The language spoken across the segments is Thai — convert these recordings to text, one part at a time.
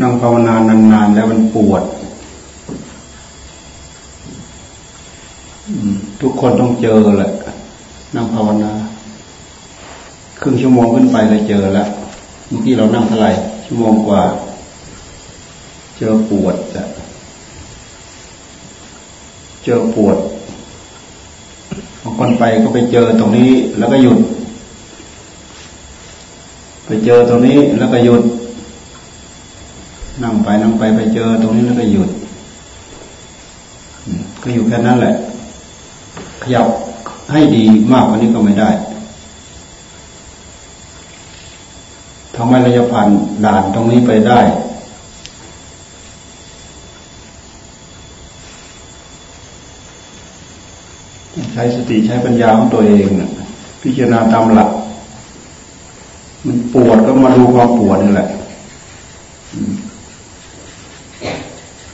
นั่งภาวนานานๆแล้วมันปวด ทุกคนต้องเจอแหละ นั่งภาวนาครึ่งชั่วโมงขึ้นไปเลยเจอแล้วเมื่อกี้เรานั่งเท่าไหร่ชั่วโมงกว่า เจอปวดอะเจอปวดบางคนไปก็ไปเจอตรงนี้แล้วก็หยุด ไปเจอตรงนี้แล้วก็หยุด นั่งไปนั่งไปไปเจอตรงนี้แล้วก็หยุด ก็อยู่แค่นั้นแหละ ขยับให้ดีมากกว่านี้ก็ไม่ได้ทำไมเราจะผ่านด่านตรงนี้ไปได้ ใช้สติใช้ปัญญาของตัวเอง พิจารณาตามหลัก มันปวดก็มาดูความปวดนี่แหละ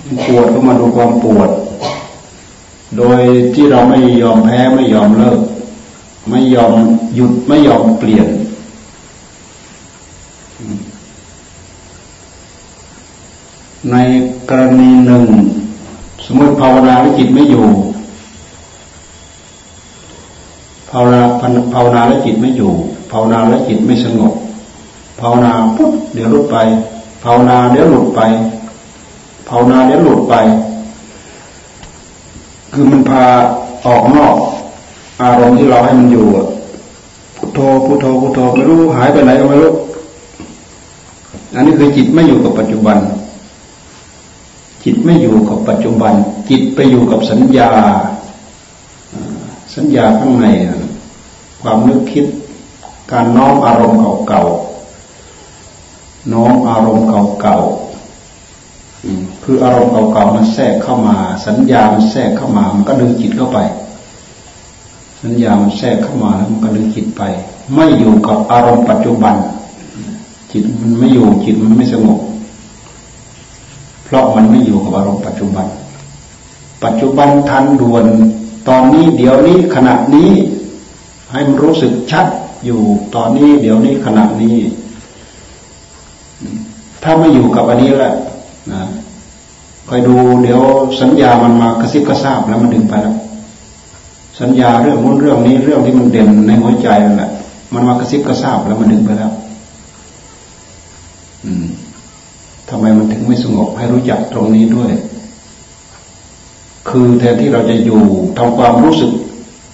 มันปวดก็มาดูความปวด โดยที่เราไม่ยอมแพ้ไม่ยอมเลิก ไม่ยอมหยุดไม่ยอมเปลี่ยนในกรณีหนึ่ง สมมติภาวนาแล้วจิตไม่อยู่ภาวนาภาวนาแล้วจิตไม่อยู่ภาวนาแล้วจิตไม่สงบ ภาวนาปุ๊บเดี๋ยวลุดไป ภาวนาเดี๋ยวหลุดไป ภาวนาเดี๋ยวหลุดไป คือมันพาออกนอก อารมณ์ที่เราให้มันอยู่พุทโธพุทโธพุทโธไม่รู้หายไปไหนก็ไม่รู้อันนี้คือจิตไม่อยู่กับปัจจุบัน จิตไม่อยู่กับปัจจุบัน จิตไปอยู่กับสัญญา สัญญาข้างในความนึกคิด การน้อมอารมณ์เก่าๆ น้อมอารมณ์เก่าๆคืออารมณ์เก่าๆมันแทรกเข้ามา สัญญามันแทรกเข้ามา มันก็ดึงจิตเข้าไป สัญญามันแทรกเข้ามาแล้วมันก็ดึงจิตไป ไม่อยู่กับอารมณ์ปัจจุบัน จิตมันไม่อยู่จิตมันไม่สงบเพราะมันไม่อยู่กับอารมณ์ปัจจุบัน ปัจจุบันทันด่วน ตอนนี้เดี๋ยวนี้ขณะนี้ ให้มันรู้สึกชัดอยู่ตอนนี้เดี๋ยวนี้ขณะนี้ ถ้าไม่อยู่กับอันนี้แหละนะคอยดูเดี๋ยวสัญญามันมากระซิบกระซาบแล้วมันดึงไปแล้วสัญญาเรื่องนู้นเรื่องนี้เรื่องที่มันเด่นในหัวใจนั่นแหละ มันมากระซิบกระซาบแล้วมันดึงไปแล้ว อืมทำไมมันถึงไม่สงบให้รู้จักตรงนี้ด้วย คือแทนที่เราจะอยู่ทำความรู้สึก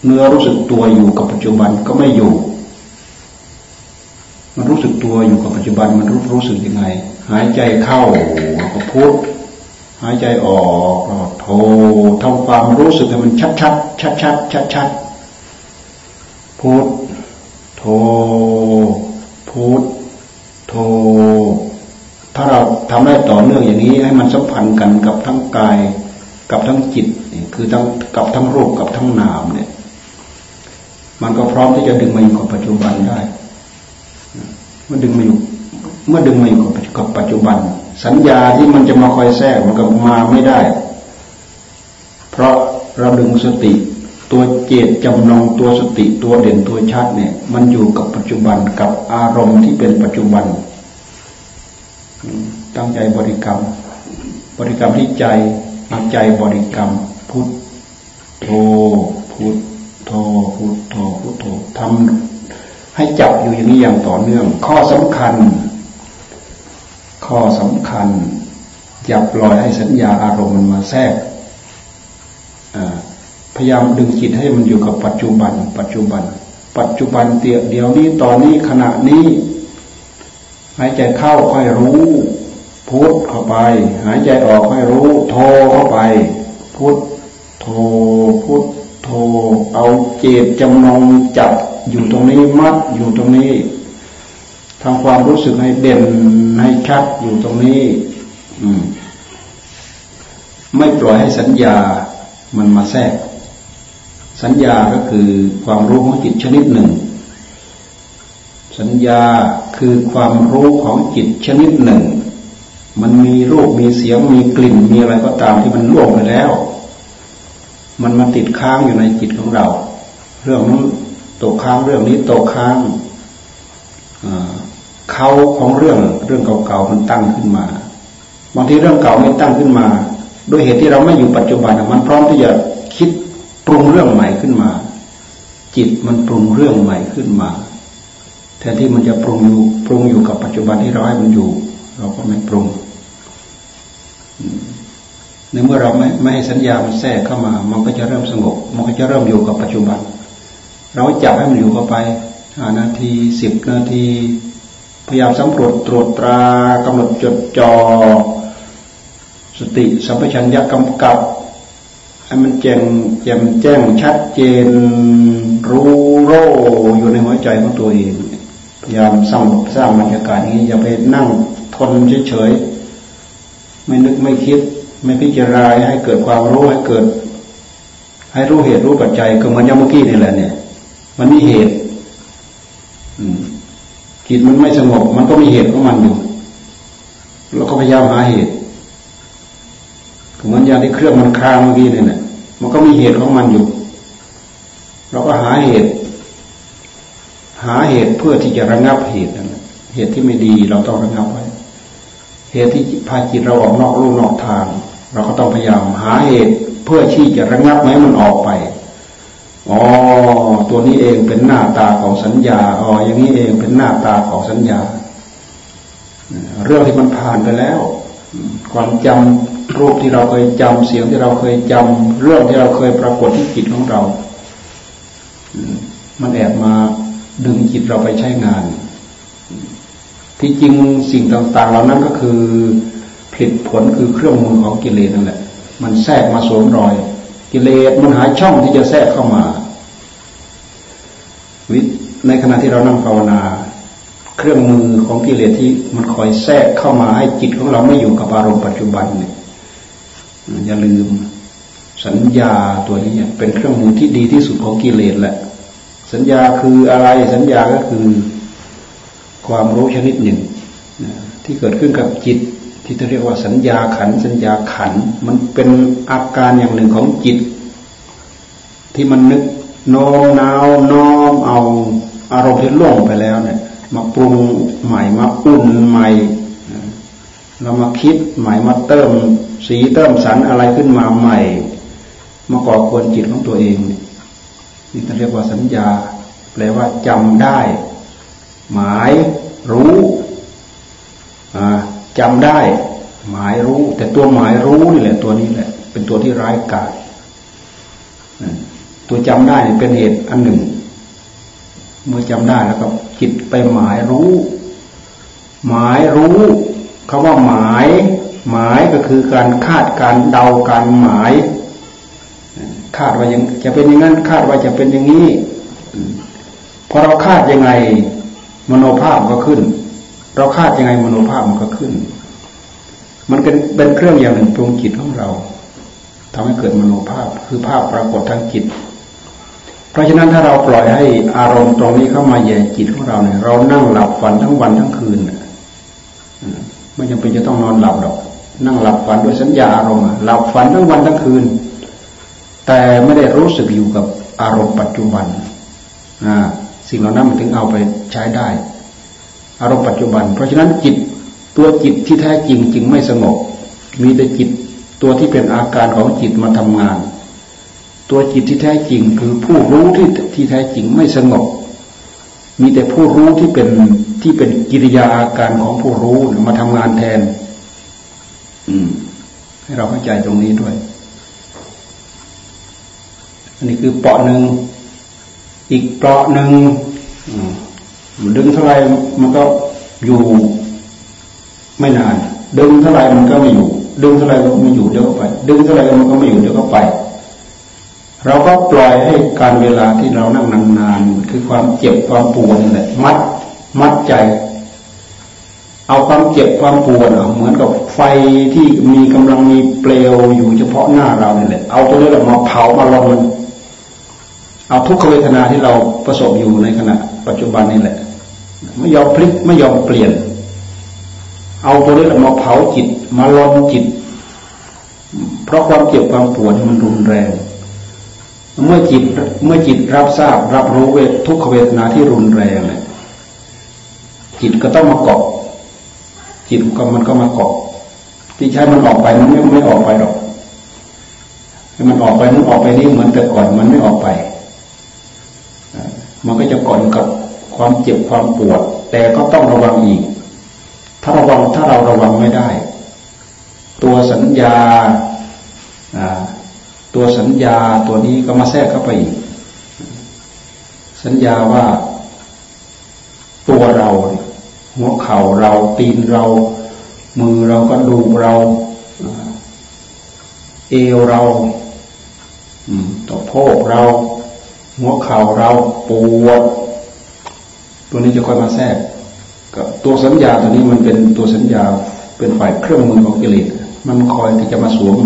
เนื้อรู้สึกตัวอยู่กับปัจจุบันก็ไม่อยู่ มันรู้สึกตัวอยู่กับปัจจุบันมันรู้รู้สึกยังไง หายใจเข้าก็พุทหายใจออกก็โททำความรู้สึกให้มันชัดชัดชัดชัดชัดชัดพุทโทพุทโทถ้าเราทำได้ต่อเนื่องอย่างนี้ให้มันสัมพันธ์กันกับทั้งกายกับทั้งจิตคือทั้งกับทั้งรูปกับทั้งนามเนี่ย มันก็พร้อมที่จะดึงมาอยู่กับปัจจุบันได้ เมื่อดึงมาอยู่ เมื่อดึงมาอยู่กับปัจจุบัน สัญญาที่มันจะมาคอยแทรกมันก็มาไม่ได้ เพราะเราดึงสติ ตัวเจตจำนงตัวสติตัวเด่นตัวชัดเนี่ย มันอยู่กับปัจจุบันกับอารมณ์ที่เป็นปัจจุบัน ตั้งใจบริกรรม บริกรรมที่ใจนักใจบริกรรมพุทโธพุทโธพุทโธพุทโธทำ ให้จับอยู่อย่างนี้อย่างต่อเนื่อง ข้อสำคัญ ข้อสำคัญอย่าปล่อยให้สัญญาอารมณ์มันมาแทรกพยายามดึงจิตให้มันอยู่กับปัจจุบัน ปัจจุบัน ปัจจุบันเตียเดี๋ยวนี้ตอนนี้ขณะนี้ หายใจเข้าค่อยรู้พุทเข้าไป หายใจออกค่อยรู้ โทเข้าไป พุทโทพุทโทเอาเจตจำนงจับ อยู่ตรงนี้มัดอยู่ตรงนี้ทำความรู้สึกให้เด่นให้ชัดอยู่ตรงนี้อืมไม่ปล่อยให้สัญญามันมาแทรก สัญญาก็คือความรู้ของจิตชนิดหนึ่ง สัญญาคือความรู้ของจิตชนิดหนึ่ง มันมีรูปมีเสียงมีกลิ่นมีอะไรก็ตามที่มันล่วงไปแล้ว มันมาติดค้างอยู่ในจิตของเรา เรื่องนั้น ตกค้างเรื่องนี้ตกค้างเขาของเรื่องเรื่องเก่าๆมันตั้งขึ้นมา บางทีเรื่องเก่าไม่ตั้งขึ้นมาด้วยเหตุที่เราไม่อยู่ปัจจุบันมันพร้อมที่จะคิดปรุงเรื่องใหม่ขึ้นมา จิตมันปรุงเรื่องใหม่ขึ้นมาแทนที่มันจะปรุงอยู่ปรุงอยู่กับปัจจุบันที่เราให้มันอยู่ เราก็ไม่ปรุงในเมื่อเราไม่ไม่ให้สัญญามันแทรกเข้ามา มันก็จะเริ่มสงบ มันก็จะเริ่มอยู่กับปัจจุบัน เราจับให้มันอยู่เข้าไปห้านาทีสิบนาที พยายามสำรวจตรวจตรากำหนดจดจอ่อสติสัมปชัญญะกำกับให้มันแจ้งแจ่มแจ้งชัดเจน รู้โรอยู่ในหัวใจของตัวเองพยายามสร้างสร้างบรรยากาศนี้อย่าไปนั่งทนเฉยๆไม่นึกไม่คิด ไม่พิจารณาให้เกิดความรู้ให้เกิด ให้รู้เหตุรู้ปัจจัยก็เหมือนยาเมื่อกี้นี่แหละเนี่ย มันมีเหตุจิตมันไม่สงบ มันก็มีเหตุของมันอยู่เราก็พยายามหาเหตุเหมือนอย่างที่เครื่องมันคลางเมื่อกี้เนี่ยมันก็มีเหตุของมันอยู่ เราก็หาเหตุ หาเหตุเพื่อที่จะระงับเหตุนั่นเหตุที่ไม่ดีเราต้องระงับไว้ เหตุที่พาจิตเราออกนอกลู่นอกทาง เราก็ต้องพยายามหาเหตุเพื่อที่จะระงับไม่ให้มันออกไป อ๋อตัวนี้เองเป็นหน้าตาของสัญญาอ๋ออย่างนี้เองเป็นหน้าตาของสัญญา เรื่องที่มันผ่านไปแล้ว ความจำรูปที่เราเคยจำเสียงที่เราเคยจำเรื่องที่เราเคยปรากฏที่จิตของเรา มันแอบมาดึงจิตเราไปใช้งาน ที่จริงสิ่งต่างๆ เหล่านั้นก็คือผลผลคือเครื่องมือของกิเลสนั่นแหละ มันแทรกมาสวมรอย กิเลสมันหาช่องที่จะแทรกเข้ามา ในขณะที่เรานั่งภาวนา เครื่องมือของกิเลสที่มันคอยแทรกเข้ามาให้จิตของเราไม่อยู่กับอารมณ์ปัจจุบันเนี่ยอย่าลืมสัญญาตัวนี้เป็นเครื่องมือที่ดีที่สุดของกิเลสแหละ สัญญาคืออะไรสัญญาก็คือความรู้ชนิดหนึ่งที่เกิดขึ้นกับจิต ที่เรียกว่าสัญญาขันสัญญาขันมันเป็นอาการอย่างหนึ่งของจิต ที่มันนึกโน้มน้าวน้อมเอา อารมณ์ที่ล่วงไปแล้วเนี่ยมาปรุงใหม่มาอุ่นใหม่เรามาคิดใหม่มาเติมสีเติมสันอะไรขึ้นมาใหม่ มาก่อควรจิตของตัวเองนี่เรียกว่าสัญญา แปลว่าจำได้ หมายรู้จำได้ หมายรู้ แต่ตัวหมายรู้นี่แหละ ตัวนี้แหละ เป็นตัวที่ร้ายกาจตัวจำได้เป็นเหตุอันหนึ่ง เมื่อจำได้แล้วก็จิตไปหมายรู้ หมายรู้คาว่าหมาย หมายก็คือการคาดการเดาการหมาย คาดว่ายังจะเป็นอย่างนั้นคาดว่าจะเป็นอย่างนี้พอเราคาดยังไงมโนภาพก็ขึ้น เราคาดยังไงมโนภาพมันก็ขึ้น มันเป็นเป็นเครื่องอย่างหนึ่งปรุงจิตของเราทำให้เกิดมโนภาพคือภาพปรากฏทางจิต ราะฉะนั้นถ้าเราปล่อยให้อารมณ์ตรงนี้เข้ามาแย่จิตของเราเนี่ยเรานั่งหลับฝันทั้งวันทั้งคืนไม่จำเป็นจะต้องนอนหลับหรอก นั่งหลับฝันด้วยสัญญาอารมณ์หลับฝันทั้งวันทั้งคืน แต่ไม่ได้รู้สึกอยู่กับอารมณ์ปัจจุบันสิ่งเหล่านั้นมันถึงเอาไปใช้ได้ อารมณ์ปัจจุบัน เพราะฉะนั้นจิตตัวจิตที่แท้จริงจึงไม่สงบมีแต่จิตตัวที่เป็นอาการของจิตมาทำงาน ตัวจิตที่แท้จริงคือผู้รู้ที่ที่แท้จริงไม่สงบ มีแต่ผู้รู้ที่เป็นที่เป็นกิริยาอาการของผู้รู้มาทำงานแทน อืม ให้เราเข้าใจตรงนี้ด้วย อันนี้คือเปาะหนึ่งอีกเปาะหนึ่งดึงเท่าไรมันก็อยู่ไม่นาน ดึงเท่าไรมันก็ไม่อยู่ ดึงเท่าไรก็ไม่อยู่เดี๋ยวก็ไป ดึงเท่าไรมันก็ไม่อยู่เดี๋ยวก็ไป เราก็ปล่อยให้การเวลาที่เรานั่งนานๆคือความเจ็บความปวดนี่แหละมัดมัดใจ เอาความเจ็บความปวดเหมือนกับไฟที่มีกำลังมีเปลวอยู่เฉพาะหน้าเราเนี่ยแหละเอาตัวนี้แหละมาเผามาลงมันเอาทุกขเวทนาที่เราประสบอยู่ในขณะ ปัจจุบันนี่แหละ ไม่ยอมพลิกไม่ยอมเปลี่ยน เอาตัวนี้แหละมาเผาจิต มาลนจิต เพราะความเจ็บความปวดมันรุนแรง เมื่อจิตเมื่อจิตรับทราบรับรู้เวททุกขเวทนาที่รุนแรงเนี่ยจิตก็ต้องมาเกาะจิตก็มันก็มาเกาะที่ใช้มันออกไปมันไม่ไม่ออกไปหรอกให้มันออกไปนั้นออกไปนี่เหมือนแต่ก่อนมันไม่ออกไปมันก็จะก่อนกับความเจ็บความปวด แต่ก็ต้องระวังอีก ถ้าระวังถ้าเราระวังไม่ได้ ตัวสัญญา ตัวสัญญาตัวนี้ก็มาแทรกเข้าไปอีกสัญญาว่า ตัวเราหัวเข่าเราตีนเรา มือเราก็ดูเราเอวเราต่อโพกเรา หัวเข่าเราปวดตัวนี้จะค่อยมาแทรกกับตัวสัญญาตัวนี้มันเป็นตัวสัญญาเป็นฝ่ายเครื่องมือของกิเลสมันคอยที่จะมาสวม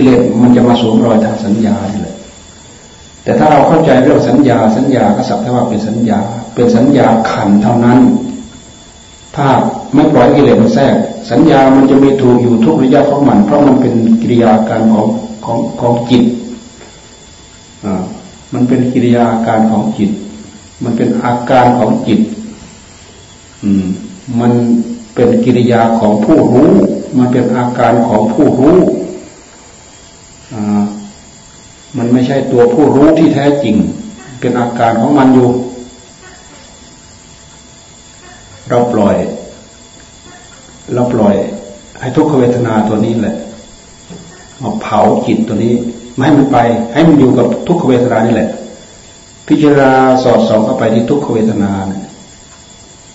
กิเลสมันจะมาสวมรอยทางสัญญานี่แหละแต่ถ้าเราเข้าใจเรื่องสัญญา สัญญาก็สักแต่ว่าเป็นสัญญา เป็นสัญญาขันเท่านั้น ถ้าไม่ปล่อยกิเลสมันแทรก สัญญามันจะมีถูกอยู่ทุกระยะของมัน เพราะมันเป็นกิริยาการของของของจิตอ่ามันเป็นกิริยาการของจิต มันเป็นอาการของจิต อืม มันเป็นกิริยาของผู้รู้ มันเป็นอาการของผู้รู้ มันไม่ใช่ตัวผู้รู้ที่แท้จริง เป็นอาการของมันอยู่ เราปล่อย เราปล่อย ให้ทุกขเวทนาตัวนี้แหละมาเผาจิตตัวนี้ไม่ให้มันไป ให้มันอยู่กับทุกขเวทนานี่แหละ พิจารณาสอดส่องเข้าไปที่ทุกขเวทนาเนี่ย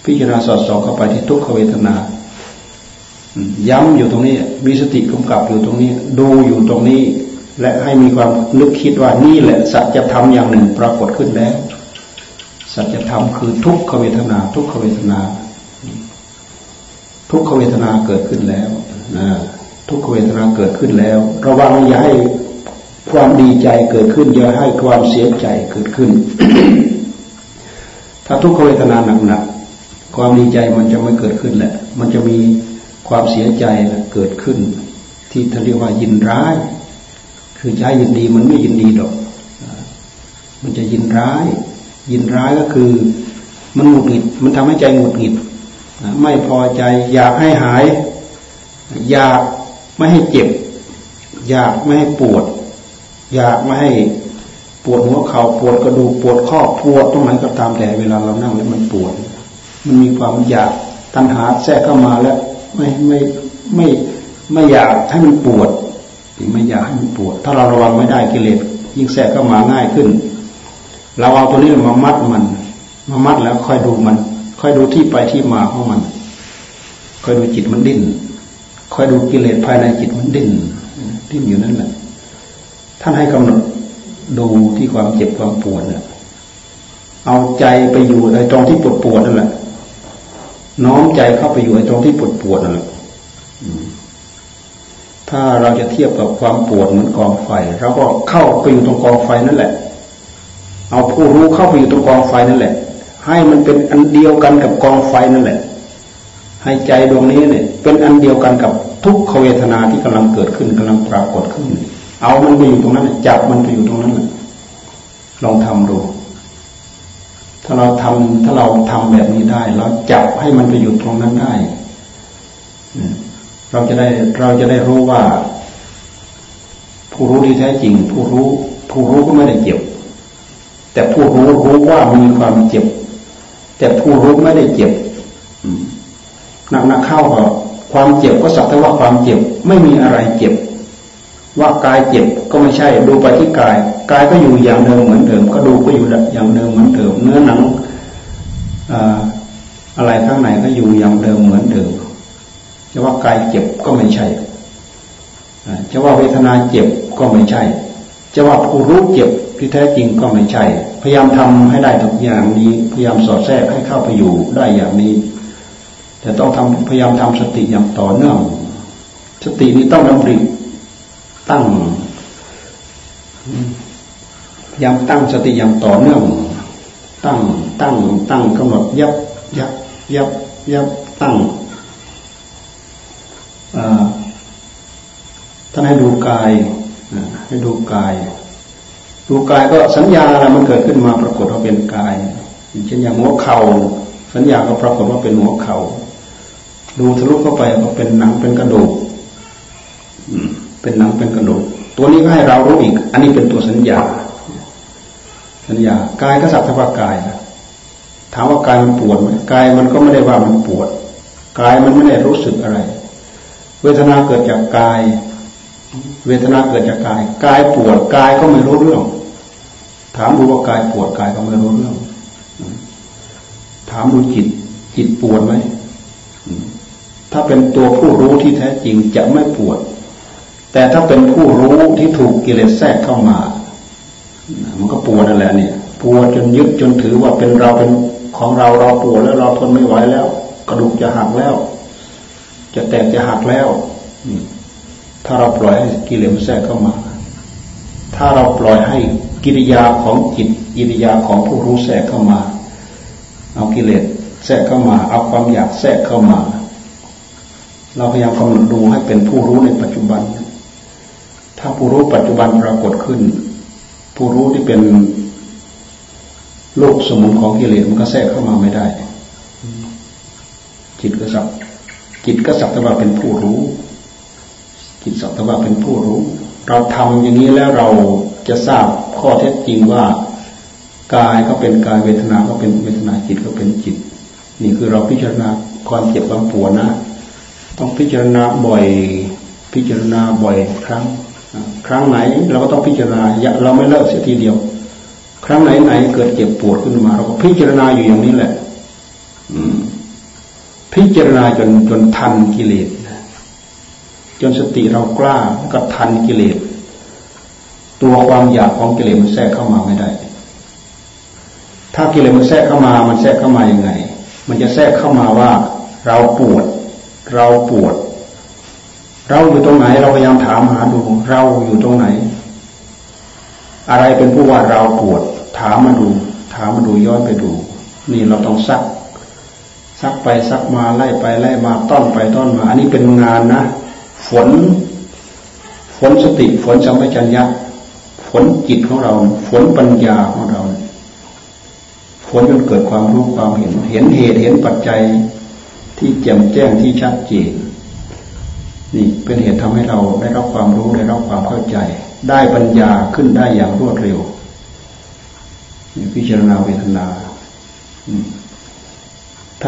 พิจารณาสอดส่องเข้าไปที่ทุกขเวทนา ย้ำอยู่ตรงนี้ มีสติกำกับอยู่ตรงนี้ ดูอยู่ตรงนี้ และให้มีความนึกคิดว่านี่แหละสัจธรรมอย่างหนึ่งปรากฏขึ้นแล้ว สัจธรรมคือทุกขเวทนา ทุกขเวทนา ทุกขเวทนาเกิดขึ้นแล้วนะทุกขเวทนาเกิดขึ้นแล้ว ระวังอย่าให้ความดีใจเกิดขึ้นอย่าให้ความเสียใจเกิดขึ้น ถ้าทุกขเวทนาหนักๆความดีใจมันจะไม่เกิดขึ้นแหละ มันจะมีความเสียใจเกิดขึ้น ที่ท่านเรียกว่ายินร้าย คือใจยินดีมันไม่ยินดีดอก มันจะยินร้าย ยินร้ายก็คือมันหงุดหงิด มันทำให้ใจหงุดหงิด ไม่พอใจ อยากให้หาย อยากไม่ให้เจ็บ อยากไม่ให้ปวด อยากไม่ให้ปวดหัวเขา่าปวดกระดูกปวดข้อปวดตรงไหนก็ตามแต่เวลาเรานั่งแล้วมันปวด มันมีความอยากตัณหาแทรกเข้ามาแล้ว ไม่ไม่ไม่ไม่อยากให้มันปวด ไม่อยากให้มันปวด ถ้าเราระวังไม่ได้กิเลสยิ่งแทรกเข้ามาง่ายขึ้น เราเอาตัวนี้มามัดมัน มามัดแล้วค่อยดูมัน ค่อยดูที่ไปที่มาของมัน ค่อยดูจิตมันดิ้นค่อยดูกิเลสภายในจิตมันดิ้นดิ้นอยู่นั่นแหละท่านให้กำหนดดูที่ความเจ็บความปวดเนี่ยเอาใจไปอยู่ในตรงที่ปวดปวดนั่นแหละน้อมใจเข้าไปอยู่ในตรงที่ปวดปวดนั่นแหละ ถ้าเราจะเทียบกับความปวดเหมือนกองไฟเราก็เข้าไปอยู่ตรงกองไฟนั่นแหละ เอาผู้รู้เข้าไปอยู่ตรงกองไฟนั่นแหละ ให้มันเป็นอันเดียวกันกับกองไฟนั่นแหละ ให้ใจดวงนี้เนี่ย เป็นอันเดียวกันกับทุกขเวทนาที่กำลังเกิดขึ้นกำลังปรากฏขึ้น เอามันไปอยู่ตรงนั้นจับมันไปอยู่ตรงนั้นลองทำดูถ้าเราทำถ้าเราทำแบบนี้ได้ เราจับให้มันไปอยู่ตรงนั้นได้ เราจะได้เราจะได้รู้ว่า ผู้รู้ที่แท้จริง ผู้รู้ ผู้รู้ก็ไม่ได้เจ็บ แต่ผู้รู้รู้ว่ามีความเจ็บ แต่ผู้รู้ไม่ได้เจ็บหนักหนักเข้าก็ความเจ็บก็สักแต่ว่าความเจ็บไม่มีอะไรเจ็บ ว่ากายเจ็บก็ไม่ใช่ดูไปที่กายกายก็อยู่อย่างเดิมเหมือนเดิม ก็ดูก็อยู่อย่างเดิมเหมือนเดิม เนื้อหนังอะไรข้างในก็อยู่อย่างเดิมเหมือนเดิม จะว่ากายเจ็บก็ไม่ใช่จะว่าเวทนาเจ็บก็ไม่ใช่ จะว่าผู้รู้เจ็บที่แท้จริงก็ไม่ใช่ พยายามทำให้ได้ทุกอย่างนี้ พยายามสอดแทรกให้เข้าไปอยู่ได้อย่างนี้ แต่ต้องทำพยายามทำสติอย่างต่อเนื่อง สตินี้ต้องดำริตั้งพยายามตั้งสติอย่างต่อเนื่อง ตั้งตั้งตั้งกำหนดยับยับยับยับตั้ง ท่านให้ดูกายให้ดูกาย ดูกายก็สัญญาอะไรมันเกิดขึ้นมาปรากฏว่าเป็นกายเช่นอย่างหัวเข่าสัญญาก็ปรากฏว่าเป็นหัวเขาดูทะลุเข้าไปก็เป็นหนังเป็นกระดูกเป็นหนังเป็นกระดูกตัวนี้ก็ให้เรารู้อีก อันนี้เป็นตัวสัญญา สัญญากายก็สัตว์ทวากายถามว่ากายมันปวดไหมกายมันก็ไม่ได้ว่ามันปวดกายมันไม่ได้รู้สึกอะไร เวทนาเกิดจากกาย เวทนาเกิดจากกาย กายปวดกายก็ไม่รู้เรื่อง ถามดูว่ากายปวดกายก็ไม่รู้เรื่อง ถามดูจิต จิตปวดไหมถ้าเป็นตัวผู้รู้ที่แท้จริงจะไม่ปวด แต่ถ้าเป็นผู้รู้ที่ถูกกิเลสแทรกเข้ามา มันก็ปวดนั่นแหละเนี่ยปวดจนยึดจนถือว่าเป็นเราเป็นของเราเราปวดแล้วเราทนไม่ไหวแล้ว กระดูกจะหักแล้ว จะแตกจะหักแล้วถ้าเราปล่อยให้กิเลสแทรกเข้ามา ถ้าเราปล่อยให้กิริยาของจิตกิริยาของผู้รู้แทรกเข้ามา เอากิเลสแทรกเข้ามา เอาความอยากแทรกเข้ามา เราพยายามกำหนดดูให้เป็นผู้รู้ในปัจจุบัน ถ้าผู้รู้ปัจจุบันปรากฏขึ้น ผู้รู้ที่เป็นโลกสมุนของกิเลสมันก็แทรกเข้ามาไม่ได้ จิตก็สัก จิตก็สักแต่ว่าเป็นผู้รู้ จิตสักแต่ว่าเป็นผู้รู้ เราทำอย่างนี้แล้วเราจะทราบข้อเท็จจริงว่ากายก็เป็นกายเวทนาก็เป็นเวทนาจิตก็เป็นจิต นี่คือเราพิจารณาความเจ็บความปวดนะ ต้องพิจารณาบ่อย พิจารณาบ่อยครั้ง ครั้งไหนเราก็ต้องพิจารณาเราไม่เลิกเสียทีเดียว ครั้งไหนไหนเกิดเจ็บปวดขึ้นมา เราก็พิจารณาอยู่อย่างนี้แหละ พิจารณาจนจนทันกิเลสจนสติเรากล้าก็ทันกิเลสตัวความอยากของกิเลสมันแทรกเข้ามาไม่ได้ ถ้ากิเลสมันแทรกเข้ามา มันแทรกเข้ามายังไง มันจะแทรกเข้ามาว่า เราปวด เราปวด เราอยู่ตรงไหน เราพยายามถามหาดู เราอยู่ตรงไหน อะไรเป็นผู้ว่าเราปวด ถามมาดู ถามมาดูย้อนไปดู นี่เราต้องซัก ซักไปซักมาไล่ไปไล่มาต้อนไปต้อนมา อันนี้เป็นงานนะ ฝน ฝนสติ ฝนสัมปชัญญะ ฝนจิตของเรา ฝนปัญญาของเรา ฝนจนเกิดความรู้ความเห็น เห็นเหตุเห็นปัจจัยที่แจ่มแจ้งที่ชัดเจนนี่เป็นเหตุทำให้เราได้รับความรู้ได้รับความเข้าใจ ได้ปัญญาขึ้นได้อย่างรวดเร็วพิจารณาเวทนา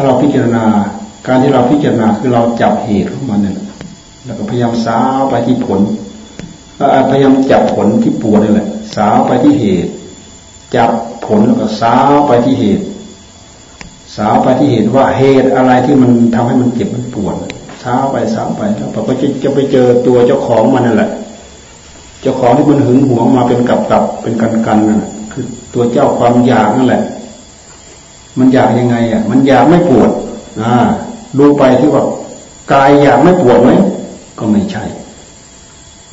ถ้าเราพิจารณา การที่เราพิจารณาคือเราจับเหตุของมันเนี่ยแล้วก็พยายามสาวไปที่ผลพยายามจับผลที่ปวดนี่แหละ สาวไปที่เหตุ จับผลแล้วก็สาวไปที่เหตุ สาวไปที่เหตุว่าเหตุอะไรที่มันทำให้มันเจ็บมันปวดสาวไปสาวไปแล้วพอจะจะไปเจอตัวเจ้าของมันนั่นแหละ เจ้าของที่มันหึงหวงมาเป็นกับกับเป็นกันกันนั่นคือตัวเจ้าความอยากนั่นแหละ มันอยากยังไงอะ มันอยากไม่ปวดอ่าดูไปที่ว่ากายอยากไม่ปวดไหมก็ไม่ใช่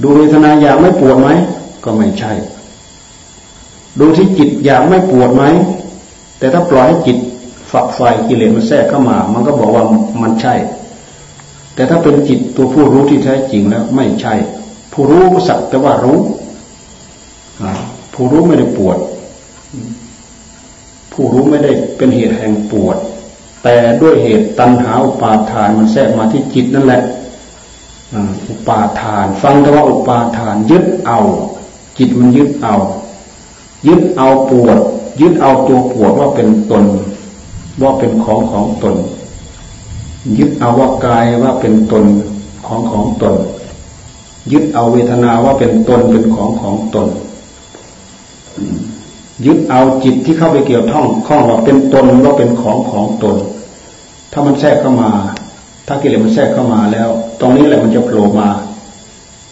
ดูเวทนาอยากไม่ปวดไหมก็ไม่ใช่ ดูที่จิตอยากไม่ปวดไหมแต่ถ้าปล่อยให้จิตฝักไฟกิเลสมันแทรกเข้ามา มันก็บอกว่ามันใช่ แต่ถ้าเป็นจิตตัวผู้รู้ที่แท้จริงแล้ว ไม่ใช่ ผู้รู้สักแต่ว่ารู้ผู้รู้ไม่ได้ปวด ผู้รู้ไม่ได้เป็นเหตุแห่งปวด แต่ด้วยเหตุตัณหาอุปาทานมันแทรกมาที่จิตนั่นแหละอุปาทาน ฟังแต่ว่าอุปาทาน ยึดเอา จิตมันยึดเอา ยึดเอาปวด ยึดเอาตัวปวดว่าเป็นตน ว่าเป็นของของตน ยึดเอาว่ากายว่าเป็นตนของของตน ยึดเอาเวทนาว่าเป็นตนเป็นของของตน ยึดเอาจิตที่เข้าไปเกี่ยวท่องข้องว่าเป็นตนว่าเป็นของของตน ถ้ามันแทรกเข้ามา ถ้ากิเลสมันแทรกเข้ามาแล้ว ตรงนี้แหละมันจะโผล่มา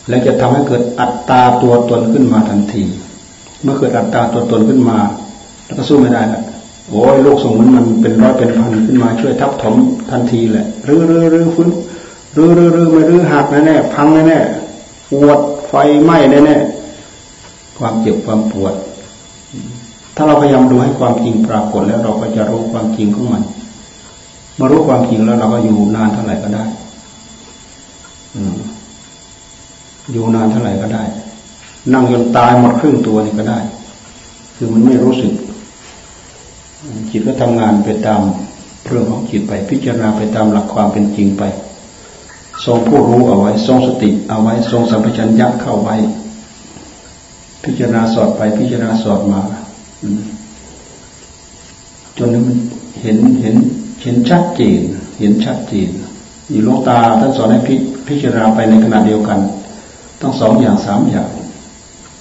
และจะทำให้เกิดอัตตาตัวตนขึ้นมาทันที เมื่อเกิดอัตตาตัวตนขึ้นมาแล้วก็สู้ไม่ได้ละโอ้ยโลกสมมติมันเป็นร้อยเป็นพันขึ้นมาช่วยทับถมทันทีแหละรื้อรื้อรื้อฟื้นรื้อรื้อรื้อไม่รื้อหักแน่แน่พังแน่แน่ปวดไฟไหม้แน่แน่ความเจ็บความปวด ถ้าเราพยายามดูให้ความจริงปรากฏแล้วเราก็จะรู้ความจริงของมันมารู้ความจริงแล้วเราก็อยู่นานเท่าไหร่ก็ได้อยู่นานเท่าไหร่ก็ได้ นั่งจนตายหมดครึ่งตัวนี่ก็ได้ คือมันไม่รู้สึก จิตก็ทำงานไปตามเรื่องของจิตไป พิจารณาไปตามหลักความเป็นจริงไป ทรงผู้รู้เอาไว้ ทรงสติเอาไว้ ทรงสัมปชัญญะเข้าไว้ พิจารณาสอดไปพิจารณาสอดมา จนมันเห็นเห็นเห็นชัดเจน เห็นชัดเจนอยู่ลงตาท่านสอนให้พิพิจารณาไปในขณะเดียวกัน ต้องสองอย่างสามอย่าง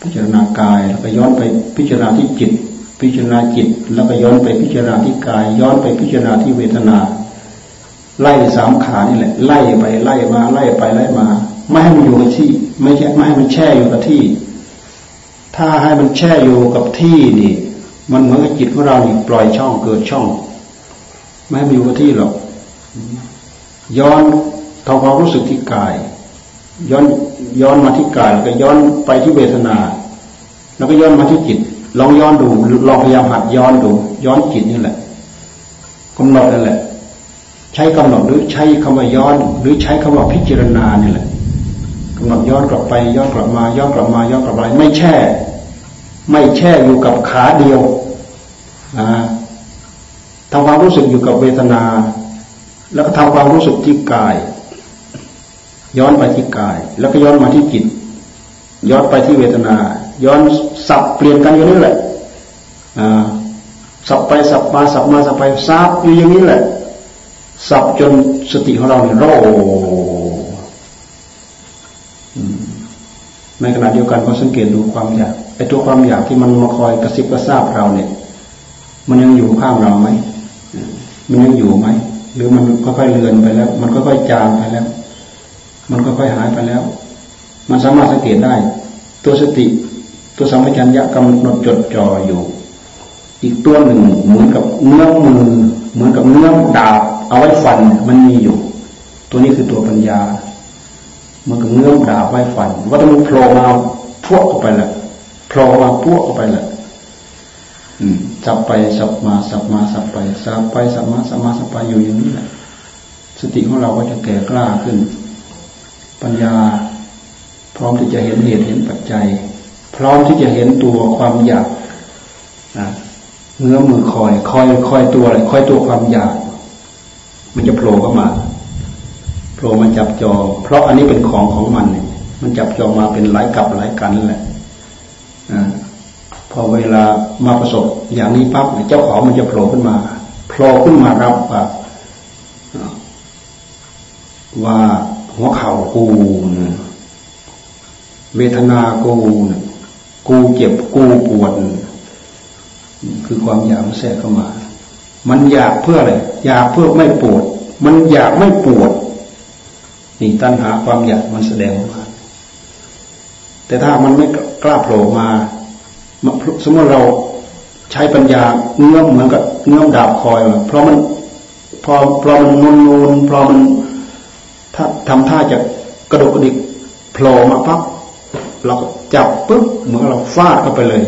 พิจารณากายแล้วก็ย้อนไปพิจารณาที่จิต พิจารณาจิต แล้วก็ย้อนไปพิจารณาที่กาย ย้อนไปพิจารณาที่เวทนาไล่สามขานี่แหละ ไล่ไปไล่มาไล่ไปไล่มา ไม่ให้มันอยู่กับที่ ไม่ใช่ไม่ให้มันแช่อยู่กับที่ ถ้าให้มันแช่อยู่กับที่นี่ มันเหมือนกับจิตของเรานี่ปล่อยช่องเกิดช่อง ไม่ให้มันอยู่กับที่หรอก ย้อนทำความรู้สึกที่กาย ย้อนย้อนมาที่กายแล้วก็ย้อนไปที่เวทนา แล้วก็ย้อนมาที่จิต ลองย้อนดูลองพยายามหัดย้อนดู ย้อนจิตนี่แหละกำหนดนั่นแหละ ใช้กำหนดหรือใช้คำว่าย้อน หรือใช้คำว่าพิจารณานี่แหละำหนดย้อนกลับไปย้อนกลับมาย้อนกลับมาย้อนกลับไปไม่แช่ ไม่แช่อยู่กับขาเดียวนะทำความรู้สึกอยู่กับเวทนา แล้วก็ทำความรู้สึกที่กาย ย้อนไปที่กาย แล้วก็ย้อนมาที่จิต ย้อนไปที่เวทนา ย้อนสับเปลี่ยนกันอยู่นี่แหละสับไปสับมาสับมาสับไปซับอยู่อย่างนี้แหละ สับจนสติของเราเนี่ยโร ในขณะเดียวกันก็สังเกตดูความอยากไอ้ตัวความอยากที่มันมาคอยกระซิบกระซาบเราเนี่ย มันยังอยู่ข้างเราไหมมันยังอยู่ไหมหรือมันค่อยๆเลือนไปแล้ว มันค่อยๆจางไปแล้ว มันค่อยๆหายไปแล้ว มันสามารถสังเกตได้ ตัวสติ ตัวสัมปชัญญะกำหนดจดจ่ออยู่ อีกตัวหนึ่งเหมือนกับเนื้อมือ เหมือนกับเนื้อดาบ เอาไว้ฟันมันมีอยู่ ตัวนี้คือตัวปัญญา มือนกับเนื้อดาบไว้ฟันว่าต้องโผล่มาพวกเข้าไปแหละโผล่มาพวกเข้าไปแหละสับไปสับมาสับมาสับไปสับไปสับมาสับมาสับไปอยู่อย่างนี้แหละสติของเราก็จะแก่กล้าขึ้น ปัญญา พร้อมที่จะเห็นเหตุเห็นปัจจัย พร้อมที่จะเห็นตัวความอยากนะเงื้อมือคอย คอยคอยตัวอะไรคอยตัวความอยาก มันจะโผล่เข้ามา ล่มาจับจองเพราะอันนี้เป็นของของมันเนี่ยมันจับจองมาเป็นหลายกับหลายกันแหละพอเวลามาประสบอย่างนี้ปั๊บเจ้าของมันจะโผล่ขึ้นมาโผล่ขึ้นมารับว่าว่าหัวเข่ากูเวทนากูกูเจ็บกูปวดคือความอยากมันแทรกเข้ามา มันอยากเพื่ออะไรอยากเพื่อไม่ปวด มันอยากไม่ปวด นี่ตัณหาความอยากมันแสดงออกมาแต่ถ้ามันไม่กล้าโผล่มา สมมติเราใช้ปัญญาเงื้อมเหมือนกับเงื้อมดาบคอยเพราะมันพอพอมันนูนนูนพอมันถ้าทำท่าจะกระดกกระดิกโผล่มาปั๊บเราก็จับปุ๊บเหมือนเราฟาดเข้าไปเลย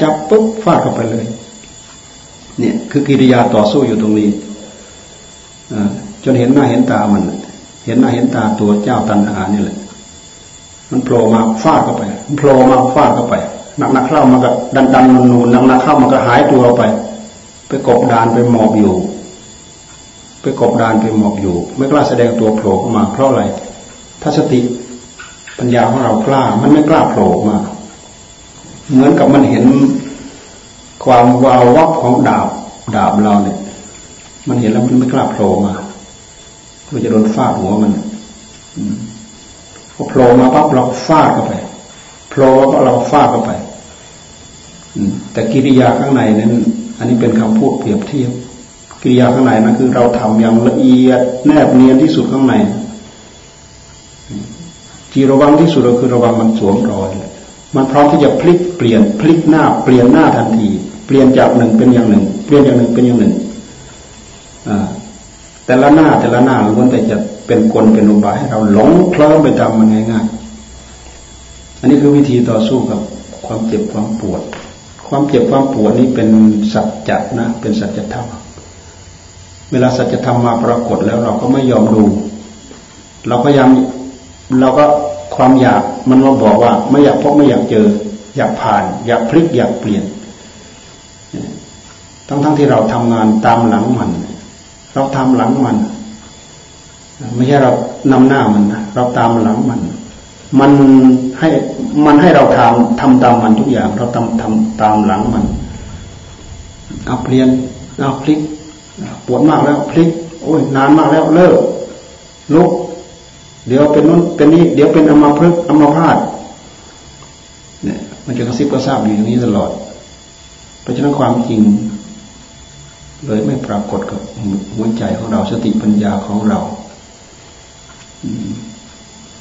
จับปุ๊บฟาดเข้าไปเลย เนี่ยคือกิริยาต่อสู้อยู่ตรงนี้จนเห็นหน้าเห็นตามัน เห็นหน้าเห็นตาตัวเจ้าตันหานี่แหละ มันโผล่มาฟาดเข้าไป มันโผล่มาฟาดเข้าไปหนักหนักเข้ามันก็ดันดันนูนนูนหนักหนักเข้ามันก็หายตัวไป ไปกบดานไปหมอบอยู่ ไปกบดานไปหมอบอยู่ ไม่กล้าแสดงตัวโผล่มา เพราะอะไรถ้าสติปัญญาของเรากล้า มันไม่กล้าโผล่มา เหมือนกับมันเห็นความวาววับของดาบดาบเราเนี่ย มันเห็นแล้วมันไม่กล้าโผล่มา มันจะโดนฟาดหัวมันพอโผล่มาปั๊บเราฟาดเข้าไปโผล่ก็เราฟาดเข้าไปแต่กิริยาข้างในนั้น อันนี้เป็นคำพูดเปรียบเทียบ กิริยาข้างในนั้นคือเราทำอย่างละเอียดแนบเนียนที่สุดข้างในจีระวังที่สุดก็คือระวังมันสวมรอยมันพร้อมที่จะพลิกเปลี่ยนพลิกหน้า เปลี่ยนหน้าทันที เปลี่ยนจากหนึ่งเป็นอย่างหนึ่ง เปลี่ยนจากหนึ่งเป็นอย่างหนึ่ง แต่ละหน้าแต่ละหน้าล้วนแต่จะเป็นกลเป็นอุบายให้เราหลงเคลิ้มไปตามมันง่ายๆอันนี้คือวิธีต่อสู้กับความเจ็บความปวด ความเจ็บความปวดนี้เป็นสัจจะนะ เป็นสัจธรรมเวลาสัจธรรมมาปรากฏแล้วเราก็ไม่ยอมดู เราพยายามเราก็ความอยากมันมาบอกว่า ไม่อยากพบไม่อยากเจอ อยากผ่าน อยากพลิกอยากเปลี่ยนทั้งๆทที่เราทำงานตามหลังมันเเราทำหลังมัน ไม่ใช่เรานำหน้ามันนะเราตามหลังมัน มันให้มันให้เราทำทำตามมันทุกอย่าง เราทำทำตามหลังมันเอาเปลี่ยนเอาพลิกปวดมากแล้วพลิก โอ้ยนานมากแล้วเลิกลุกเดี๋ยวเป็นนู้นเป็นนี้ เดี๋ยวเป็นอมาพฤกอมาพาดเนี่ยมันจะกระซิบกระซาบอยู่อย่างนี้ตลอด เพราะฉะนั้นความจริง เลยไม่ปรากฏกับหัวใจของเราสติปัญญาของเรา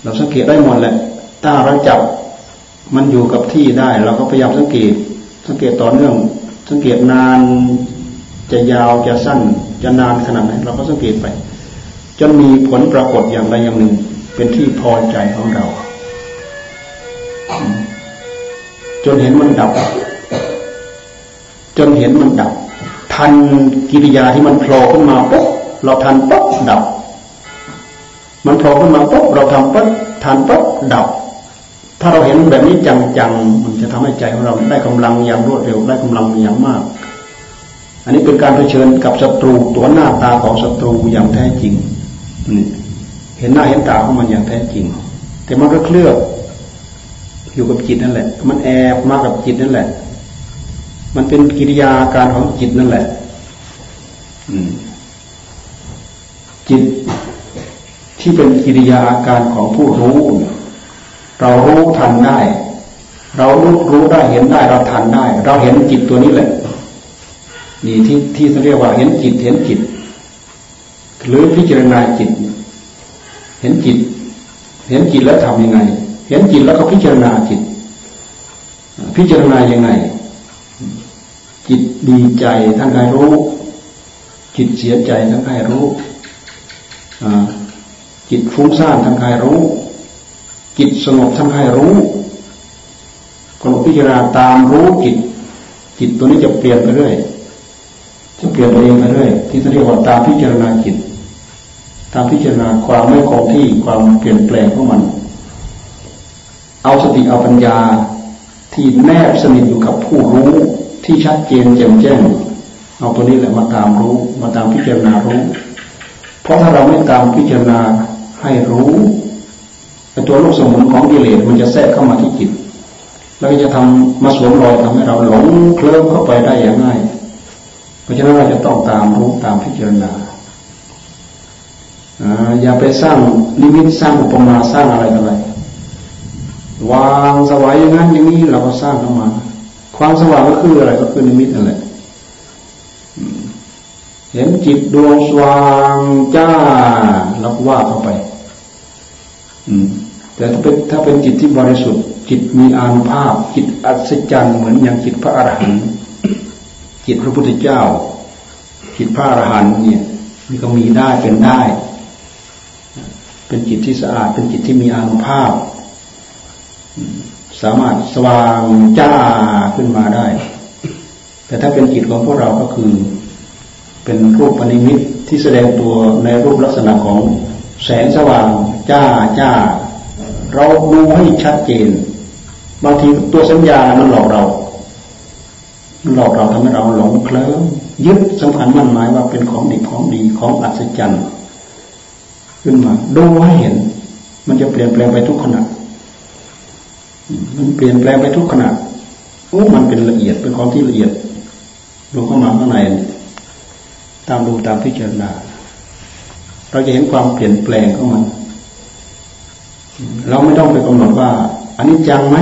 เราสังเกตได้หมดแหละถ้าเราจับมันอยู่กับที่ได้ เราก็พยายามสังเกต สังเกตต่อเนื่อง สังเกตนานจะยาวจะสั้น จะนานขนาดไหนเราก็สังเกตไป จนมีผลปรากฏอย่างใดอย่างหนึ่ง เป็นที่พอใจของเรา จนเห็นมันดับ จนเห็นมันดับ ทันกิริยาที่มันโผล่ขึ้นมาปุ๊บเราทันปุ๊บดับ มันโผล่ขึ้นมาปุ๊บเราทำปุ๊บทันปุ๊บดับ ถ้าเราเห็นแบบนี้จังๆมันจะทำให้ใจของเราได้กำลังอย่างรวดเร็วได้กำลังอย่างมาก อันนี้เป็นการเผชิญกับศัตรูตัวหน้าตาของศัตรูอย่างแท้จริงเห็นหน้าเห็นตาของมันอย่างแท้จริง แต่มันก็เคลือบอยู่กับจิตนั่นแหละ มันแอบมากับจิตนั่นแหละ มันเป็นกิริยาการของจิตนั่นแหละจิตที่เป็นกิริยาอาการของผู้รู้ เรารู้ทันได้ เรารู้รู้ได้เห็นได้เราทันได้ เราเห็นจิตตัวนี้แหละ นี่ที่ที่เรียกว่าเห็นจิตเห็นจิต หรือพิจารณาจิต เห็นจิต เห็นจิตแล้วทำยังไง เห็นจิตแล้วก็พิจารณาจิต พิจารณายังไง จิตดีใจท่านใครรู้ จิตเสียใจท่านใครรู้จิตฟุ้งซ่านท่านใครรู้ จิตสงบท่านใครรู้คนพิจารณาตามรู้จิต จิตตัวนี้จะเปลี่ยนไปเรื่อยจะเปลี่ยนตัวเองไปเรื่อยที่เรียกว่าตามพิจารณาจิต ตามพิจารณาความไม่คงที่ความเปลี่ยนแปลงของมัน เอาสติเอาปัญญาที่แนบสนิทอยู่กับผู้รู้ ที่ชัดเจนแจ่มแจ้งเอาตัวนี้แหละมาตามรู้มาตามพิจารณารู้ เพราะถ้าเราไม่ตามพิจารณาให้รู้ตัวลูกสมุนของกิเลสมันจะแทรกเข้ามาที่จิต แล้วจะทำมาสวมรอยทำให้เราหลงเคลิ้มเข้าไปได้อย่างง่าย เพราะฉะนั้นเราจะต้องตามรู้ตามพิจารณาอย่าไปสร้างลิมิตสร้างอุปมาสร้างอะไรอะไรวางสวายอย่างนั้นอย่างนี้เราก็สร้างเข้ามา ความสว่างก็คืออะไรก็คือนิมิตนั่นแหละเห็นจิตดวงสว่างจ้าเราก็ว่าเข้าไป อืม แต่ถ้าเป็นถ้าเป็นจิตที่บริสุทธิ์ จิตมีอานุภาพ จิตอัศจรรย์เหมือนอย่างจิตพระอรหันต์จิตพระพุทธเจ้า จิตพระอรหันต์เนี่ยมันก็มีได้เป็นได้ เป็นจิตที่สะอาด เป็นจิตที่มีอานุภาพ สามารถสว่างจ้าขึ้นมาได้ แต่ถ้าเป็นจิตของพวกเราก็คือ เป็นรูปปณิมิตที่แสดงตัวในรูปลักษณะของแสงสว่างจ้าจ้า เราดูให้ชัดเจน บางทีตัวสัญญามันหลอกเราหลอกเราทำให้เราหลงเคลิ้มยึดสำคัญมั่นหมายว่าเป็นของดีของดีของอัศจรรย์ขึ้นมาดูให้เห็น มันจะเปลี่ยนแปลงไปทุกขณะ มันเปลี่ยนแปลงไปทุกขณะโอ้มันเป็นละเอียดเป็นของที่ละเอียดดูเข้ามาข้างในตามดูตามพิจารณา เราจะเห็นความเปลี่ยนแปลงของมัน เราไม่ต้องไปกำหนดว่าอันนี้จังไหม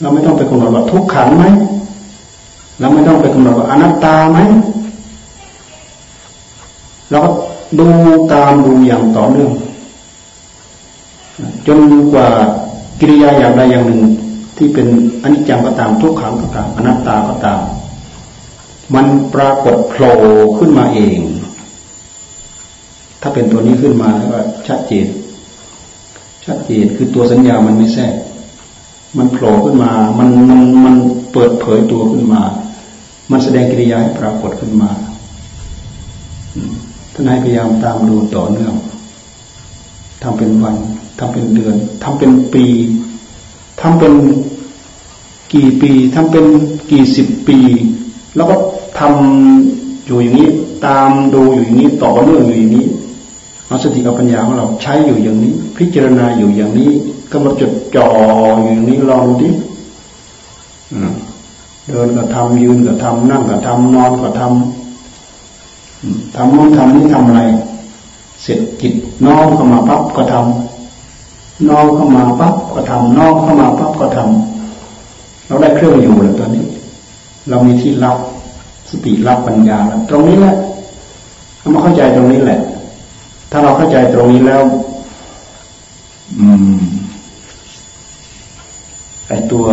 เราไม่ต้องไปกำหนดว่าทุกขังไหมเราไม่ต้องไปกำหนดว่าอนัตตาไหมเราก็ดูตามดูอย่างต่อเนื่องจนกว่า กิริยาอย่างใดอย่างหนึ่งที่เป็นอนิจจังก็ตามทุกขังก็ตามอนัตตาก็ตาม มันปรากฏโผล่ขึ้นมาเอง ถ้าเป็นตัวนี้ขึ้นมาแล้วก็ชัดเจนชัดเจนคือตัวสัญญามันไม่แทรกมันโผล่ขึ้นมา มันมันมันเปิดเผยตัวขึ้นมา มันแสดงกิริยาให้ปรากฏขึ้นมาท่านให้พยายามตามดูต่อเนื่องทำเป็นวัน ทำเป็นเดือนทำเป็นปีทำเป็นกี่ปีทำเป็นกี่สิบปี แล้วก็ทำอยู่อย่างนี้ตามดูอยู่อย่างนี้ต่อเนื่องอยู่อย่างนี้เอาสติกับปัญญาของเราใช้อยู่อย่างนี้ พิจารณาอยู่อย่างนี้ก็มาจดจ่ออยู่อย่างนี้ลองดิเดินก็ทำยืนก็ทำนั่งก็ทำนอนก็ทำทำนู่นทำนี่ทำอะไร เสร็จจิตน้อมเข้ามาปั๊บก็ทำ น้อมเข้ามาปั๊บก็ทำน้อมเข้ามาปั๊บก็ทำเราได้เครื่องอยู่แล้วตอนนี้ เรามีที่รับสติรับปัญญาแล้วตรงนี้แหละเรามาเข้าใจตรงนี้แหละ ถ้าเราเข้าใจตรงนี้แล้ว อืมไอตัว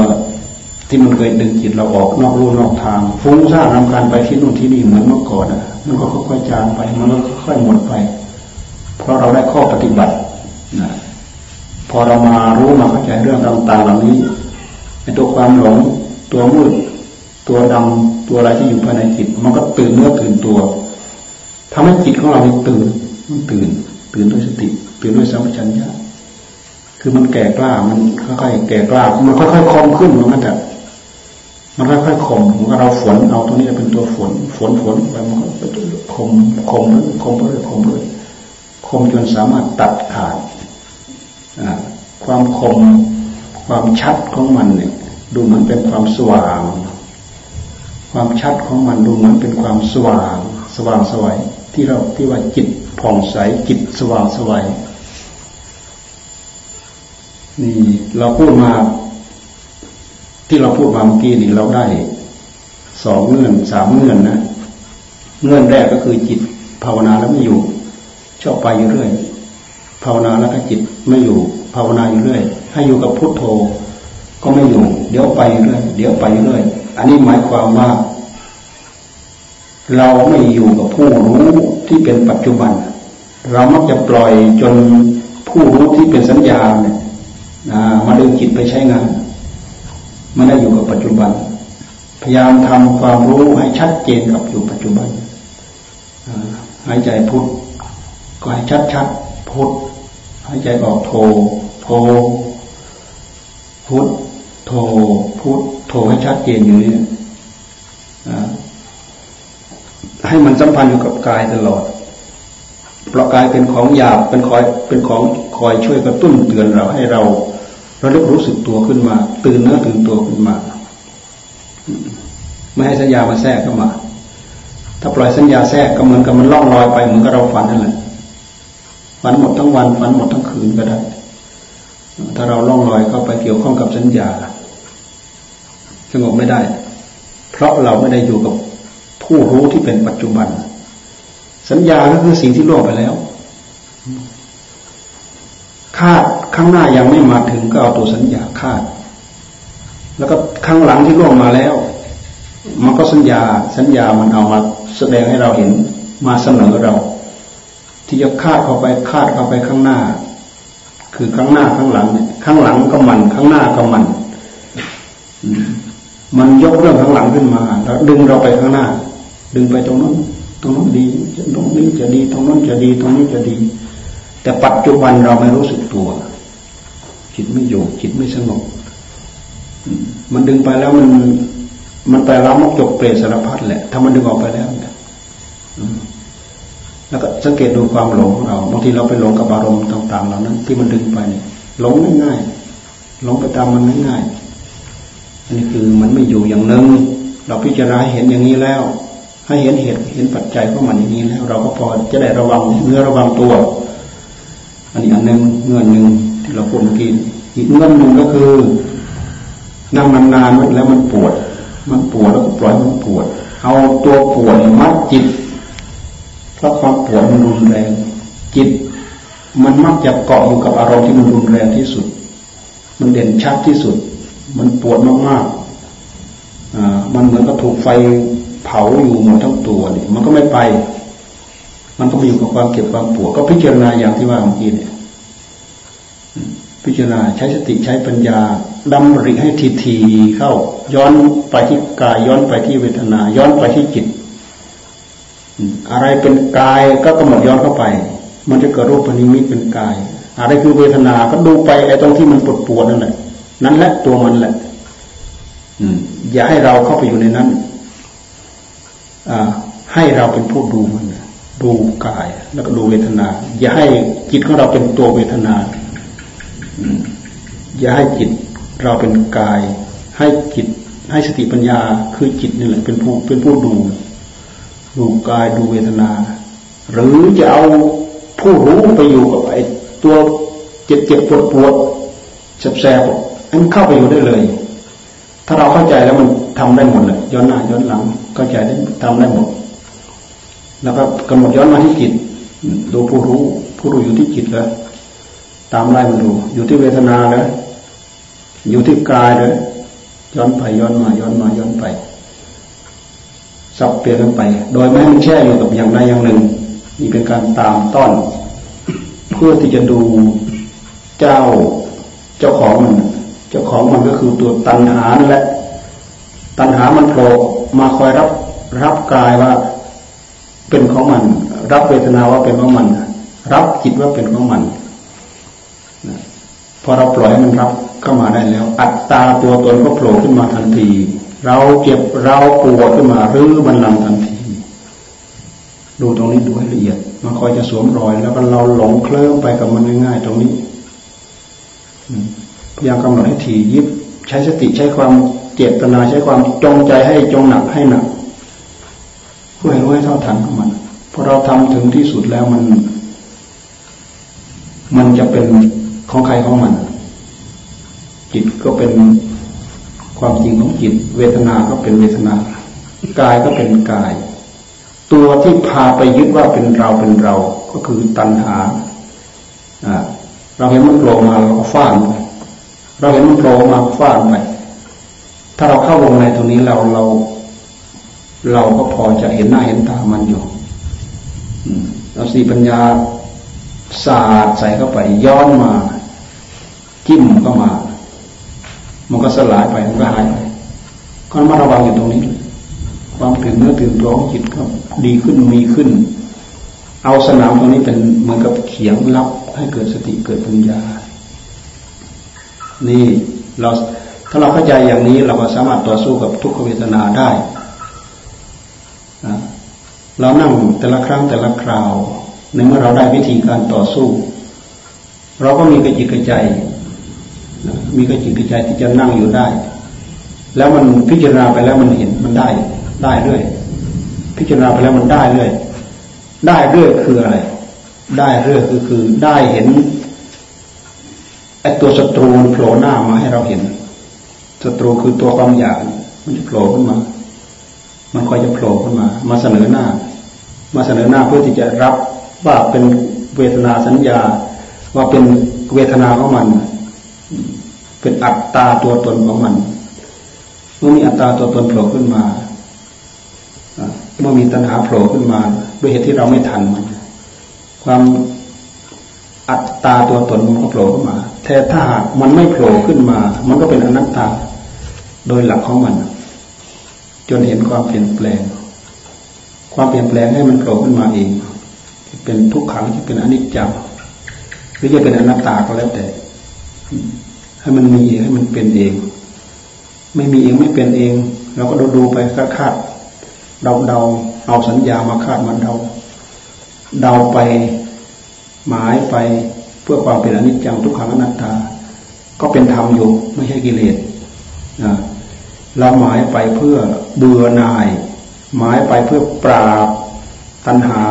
ที่มันเคยดึงจิตเราออกนอกรูนอกทาง ฟุ้งซ่านรำคาญไปที่นู่นที่นี่เหมือนเมื่อก่อนอะ มันก็ค่อยๆจางไป มันก็ค่อยๆหมดไป เพราะเราได้ข้อปฏิบัตินะ อเรามารู้มาเข้าใจเรื่องต่างๆเหล่านี้ในตัวความหลงตัวมืดตัวดำตัวอะไรที่อยู่ภายในจิต มันก็ตื่นเนื้อตื่นตัวทำให้จิตของเราตื่นมันตื่น ตื่นด้วยสติตื่นด้วยสัมปชัญญะคือมันแก่กล้ามันค่อยๆแก่กล้ามันค่อยๆคมขึ้นมือนกันแต่มันค่อยๆข่มเหมือนเราฝนเอาตรงนี้เป็นตัวฝน ฝนฝนไปมันก็ข่มข่มข่มไปเลยข่มเลยข่มจนสามารถตัดขาด ความคมความชัดของมันเนี่ย ดูเหมือนเป็นความสว่าง ความชัดของมันดูเหมือนเป็นความสว่าง สว่างสวัยที่เราที่ว่าจิตผ่องใสจิตสว่างสวัยนี่เราพูดมา ที่เราพูดมาเมื่อกี้นี่เราได้สองเงื่อนสามเงื่อนนะ เงื่อนแรกก็คือจิตภาวนาแล้วไม่อยู่ชอบไปอยู่เรื่อย ภาวนาแล้วก็จิตไม่อยู่ภาวนาอยู่เรื่อย ให้อยู่กับพุทโธ ก็ไม่อยู่ เดี๋ยวไปเรื่อยเดี๋ยวไปเรื่อยอันนี้หมายความว่า เราไม่อยู่กับผู้รู้ที่เป็นปัจจุบัน เรามักจะปล่อยจนผู้รู้ที่เป็นสัญญาเนี่ยมาดึงจิตไปใช้งานไม่ได้อยู่กับปัจจุบัน พยายามทำความรู้ให้ชัดเจนกับอยู่ปัจจุบันหายใจพุทก็ให้ชัดชัดพุท หายใจออกโทโทพุทโทพุทโทให้ชัดเจนอยู่นี่ให้มันสัมพันธ์อยู่กับกายตลอด เพราะกายเป็นของหยาบเป็นคอยเป็นของคอยช่วยกระตุ้นเตือนเราให้เราเราเริ่มรู้สึกตัวขึ้นมา ตื่นเนื้อตื่นตัวขึ้นมา ไม่ให้สัญญามาแทรกเข้ามา ถ้าปล่อยสัญญาแทรกก็เหมือนกับมันล่องลอยไปเหมือนกับเราฝันนั่นแหละ ฝันหมดทั้งวันฝันหมดทั้งคืนก็ได้ ถ้าเราล่องลอยเข้าไปเกี่ยวข้องกับสัญญาสงบไม่ได้ เพราะเราไม่ได้อยู่กับผู้รู้ที่เป็นปัจจุบัน สัญญาก็คือสิ่งที่ล่วงไปแล้ว คาดข้างหน้ายังไม่มาถึงก็เอาตัวสัญญาคาด แล้วก็ข้างหลังที่ล่วงมาแล้ว มันก็สัญญา สัญญามันเอามาแสดงให้เราเห็นมาเสนอเรา ที่จะคาดเข้าไปคาดเข้าไปข้างหน้า คือข้างหน้าข้างหลังเนี่ยข้างหลังก็มันข้างหน้าก็มัน มันยกเรื่องข้างหลังขึ้นมา แล้วดึงเราไปข้างหน้า ดึงไปตรงนั้นตรงนั้นดีตรงนี้จะดีตรงนั้นจะดีตรงนี้จะดี แต่ปัจจุบันเราไม่รู้สึกตัว จิตไม่อยู่จิตไม่สงบมันดึงไปแล้วมันมันไปล้ามกจกเปรตสารพัดแหละ ถ้ามันดึงออกไปแล้วเนี่ย แล้วก็สังเกตดูความหลงของเราบางทีเราไปหลงกับอารมณ์ต่างๆเหล่านั้น ที่มันดึงไปเนี่ยหลงง่ายๆหลงไปตามมันง่ายๆอันนี้คือมันไม่อยู่อย่างนึงเราพิจารณาเห็นอย่างนี้แล้ว ให้เห็นเหตุเห็นปัจจัยของมันอย่างนี้แล้ว เราก็พอจะได้ระวังเนื้อระวังตัว อันนี้อันหนึ่งเงื่อนหนึ่งที่เราพูดเมื่อกี้อีกเงื่อนหนึ่งก็คือนั่งนานๆแล้วมันปวด มันปวดแล้วก็ปล่อยมันปวด เอาตัวปวดมัดจิต ราะความปวดมันรุนแรงจิต มันมักจะเกาะอยู่กับอารมณ์ที่มันรุนแรงที่สุด มันเด่นชัดที่สุด มันปวดมากๆอ่ามันเหมือนกับถูกไฟเผาอยู่หมดทั้งตัวนี่มันก็ไม่ไป มันก็ไปอยู่กับความเก็บความปวด ก็พิจารณาอย่างที่ว่าเมื่อกี้เนี่ยพิจารณาใช้สติใช้ปัญญาดำริให้ทีทีเข้า ย้อนไปที่กายย้อนไปที่เวทนา ย้อนไปที่จิต อะไรเป็นกายก็กำหนดย้อนเข้าไป มันจะเกิดรูปนิมิตเป็นกาย อะไรคือเวทนา ก็ดูไปไอ้ตรงที่มันปวดปวดนั่นแหละ นั่นแหละตัวมันแหละอย่าให้เราเข้าไปอยู่ในนั้น อ่า ให้เราเป็นผู้ดูมันดูกาย แล้วก็ดูเวทนา อย่าให้จิตของเราเป็นตัวเวทนาอย่าให้จิตเราเป็นกาย ให้จิต ให้สติปัญญา คือจิตนี่แหละเป็นผู้เป็นผู้ดู ดูกายดูเวทนา หรือจะเอาผู้รู้ไปอยู่กับไอ้ตัวเจ็บเจ็บปวดปวดแสบแสบให้มันเข้าไปอยู่ได้เลย ถ้าเราเข้าใจแล้วมันทำได้หมดเลยย้อนหน้าย้อนหลังเข้าใจได้ทำได้หมด แล้วก็กำหนดย้อนมาที่จิตดูผู้รู้ ผู้รู้อยู่ที่จิตแล้วตามไล่มาดู อยู่ที่เวทนาแล้วอยู่ที่กายเลยย้อนไปย้อนมาย้อนมาย้อนไป สับเปลี่ยนกันไป โดยไม่มันแช่อยู่กับอย่างใดอย่างหนึ่งนี่เป็นการตามต้อน เพื่อที่จะดูเจ้าเจ้าของมัน เจ้าของมันก็คือตัวตัณหานั่นแหละ ตัณหามันโผล่มาคอยรับรับกายว่าเป็นของมัน รับเวทนาว่าเป็นของมัน รับจิตว่าเป็นของมันพอเราปล่อยให้มันรับเข้ามาได้แล้ว อัตตาตัวตนก็โผล่ขึ้นมาทันที เราเจ็บเราปวดขึ้นมาหรือมันลังทันที ดูตรงนี้ดูให้ละเอียด มันคอยจะสวมรอย แล้วก็เราหลงเคลิ้มไปกับมันง่ายๆตรงนี้พยายามกำหนดให้ถี่ยิบ ใช้สติใช้ความเจตนาใช้ความจงใจให้จงหนักให้หนักเพื่อให้รู้ให้เท่าทันของมันพอเราทำถึงที่สุดแล้วมัน มันจะเป็นของใครของมัน จิตก็เป็น ความจริงของจิต เวทนาก็เป็นเวทนากายก็เป็นกาย ตัวที่พาไปยึดว่าเป็นเราเป็นเรา ก็คือตัณหาเราเห็นมันโผล่มาเราก็ฟาดไปเราเห็นมันโผล่มาฟาดไปถ้าเราเข้าวงในตรงนี้เราเรา เราก็พอจะเห็นหน้าเห็นตามันอยู่เราสีปัญญาศาสตร์ใส่เข้าไปย้อนมาจิ้มเข้ามา มันก็สลายไปมันก็หายไปก็มาระวังอยู่ตรงนี้ ความตื่นเนื้อตื่นตัวของจิตก็ดีขึ้นมีขึ้น เอาสนามตรงนี้เป็นเหมือนกับเขียงรับให้เกิดสติเกิดปัญญา นี่เราถ้าเราเข้าใจอย่างนี้เราก็สามารถต่อสู้กับทุกขเวทนาได้เรานั่งแต่ละครั้งแต่ละคราว ในเมื่อเราได้วิธีการต่อสู้ เราก็มีกระจิตกระใจ มีกระจิตกระใจที่จะนั่งอยู่ได้ แล้วมันพิจารณาไปแล้วมันเห็นมันได้ได้เรื่อยพิจารณาไปแล้วมันได้เรื่อยได้เรื่อยคืออะไร ได้เรื่อยคือคือได้เห็นไอ้ตัวศัตรูโผล่หน้ามาให้เราเห็นศัตรูคือตัวความอยากมันจะโผล่ขึ้นมา มันคอยจะโผล่ขึ้นมา มาเสนอหน้า มาเสนอหน้าเพื่อที่จะรับว่าเป็นเวทนาสัญญา ว่าเป็นเวทนาของมัน เป็นอัตตาตัวตนของมันเมื่อมีอัตตาตัวตนโผล่ขึ้นมาเมื่อมีตัณหาโผล่ขึ้นมา ด้วยเหตุที่เราไม่ทันมัน ความอัตตาตัวตนมันก็โผล่ขึ้นมาแต่ถ้าหากมันไม่โผล่ขึ้นมา มันก็เป็นอนัตตาโดยหลักของมัน จนเห็นความเปลี่ยนแปลง ความเปลี่ยนแปลงให้มันโผล่ขึ้นมาเองเป็นทุกขังจะเป็นอนิจจังหรือจะเป็นอนัตตาก็แล้วแต่ ให้มันมีเองให้มันเป็นเอง ไม่มีเองไม่เป็นเอง เราก็ดูดูไปคาดคาดเดาเดาเอาสัญญามาคาดมันเดาเดาไปหมายไปเพื่อความเป็นอนิจจังทุกขังอนัตตา ก็เป็นธรรมอยู่ไม่ใช่กิเลสนะเราหมายไปเพื่อเบื่อหน่าย หมายไปเพื่อปราบตัณหา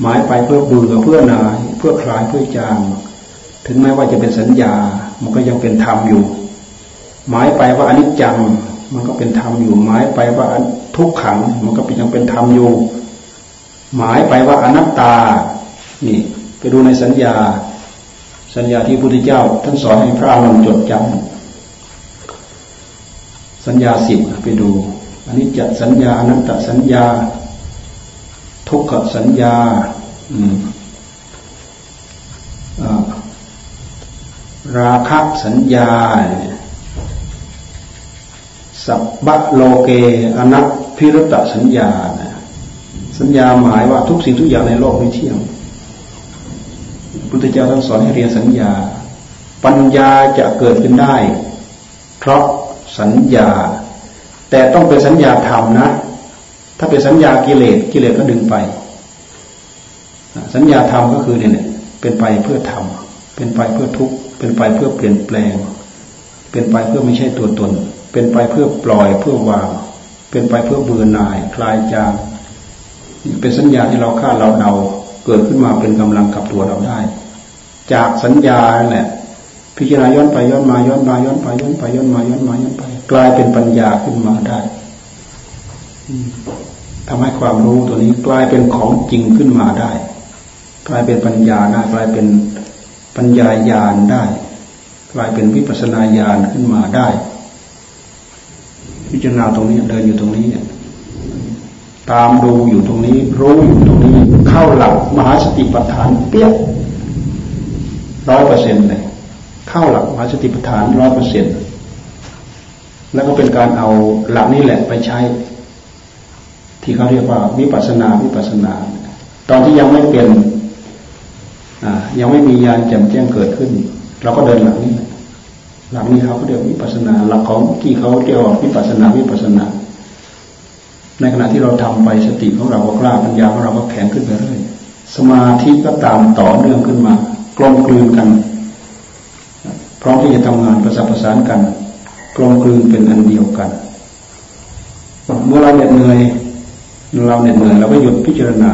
หมายไปเพื่อเบื่อเพื่อหน่าย เพื่อคลายเพื่อจาง ถึงแม้ว่าจะเป็นสัญญา มันก็ยังเป็นธรรมอยู่ หมายไปว่าอนิจจัง มันก็เป็นธรรมอยู่ หมายไปว่าทุกขัง มันก็ยังเป็นธรรมอยู่ หมายไปว่าอนัตตา นี่ไปดูในสัญญา สัญญาที่พระพุทธเจ้า ท่านสอนให้พระอรหันต์จดจำสัญญาสิบไปดูอันนี้จะสัญญาอนัตตสัญญา ทุกขสัญญา ราคะสัญญา สัพะโลเกอนัตพิรตสัญญา สัญญาหมายว่าทุกสิ่งทุกอย่างในโลกไม่เที่ยงพุทธเจ้าท่านสอนให้เรียนสัญญา ปัญญาจะเกิดขึ้นได้ เพราะสัญญา แต่ต้องเป็นสัญญาธรรมนะ ถ้าเป็นสัญญากิเลสกิเลสก็ดึงไป สัญญาธรรมก็คือเนี่ยเป็นไปเพื่อทำเป็นไปเพื่อทุกข์ เป็นไปเพื่อเปลี่ยนแปลง เป็นไปเพื่อไม่ใช่ตัวตน เป็นไปเพื่อปล่อยเพื่อวาง เป็นไปเพื่อเบื่อหน่ายคลายจางเป็นสัญญาที่เราคาดเราเดาเกิดขึ้นมาเป็นกำลังกับตัวเราได้ จากสัญญาแหละพิจารณาย้อนไปย้อนมาย้อนมาย้อนไปย้อนไปย้อนมาย้อนมาย้อนไป กลายเป็นปัญญาขึ้นมาได้ทำให้ความรู้ตัวนี้กลายเป็นของจริงขึ้นมาได้ กลายเป็นปัญญาได้กลายเป็น ปัญญาญาณได้ กลายเป็นวิปัสนาญาณขึ้นมาได้ พิจารณาตรงนี้เดินอยู่ตรงนี้เนี่ยตามดูอยู่ตรงนี้ รู้อยู่ตรงนี้ เข้าหลักมหาสติปัฏฐานเปี้ยร้อยเปอร์เซ็นต์เลยเข้าหลักมหาสติปัฏฐานร้อยเปอร์เซ็นต์แล้วก็เป็นการเอาหลักนี้แหละไปใช้ ที่เขาเรียกว่าวิปัสนาวิปัสนา ตอนที่ยังไม่เป็น ยังไม่มียานแจ่มแจ้งเกิดขึ้น เราก็เดินหลักนี้หลักนี้เขาก็เรียกวิปัสนา หลักของที่เขาเรียกว่าวิปัสนาวิปัสนา ในขณะที่เราทำไปสติของเราก็กล้าปัญญาของเราก็แข็งขึ้นไปเรื่อยสมาธิก็ตามต่อเนื่องขึ้นมากลมกลืนกันพร้อมที่จะทำงานประสานประสานกันกลมกลืนเป็นอันเดียวกัน เมื่อเราเหน็ดเหนื่อยเราเหน็ดเหนื่อยเราก็หยุดพิจารณา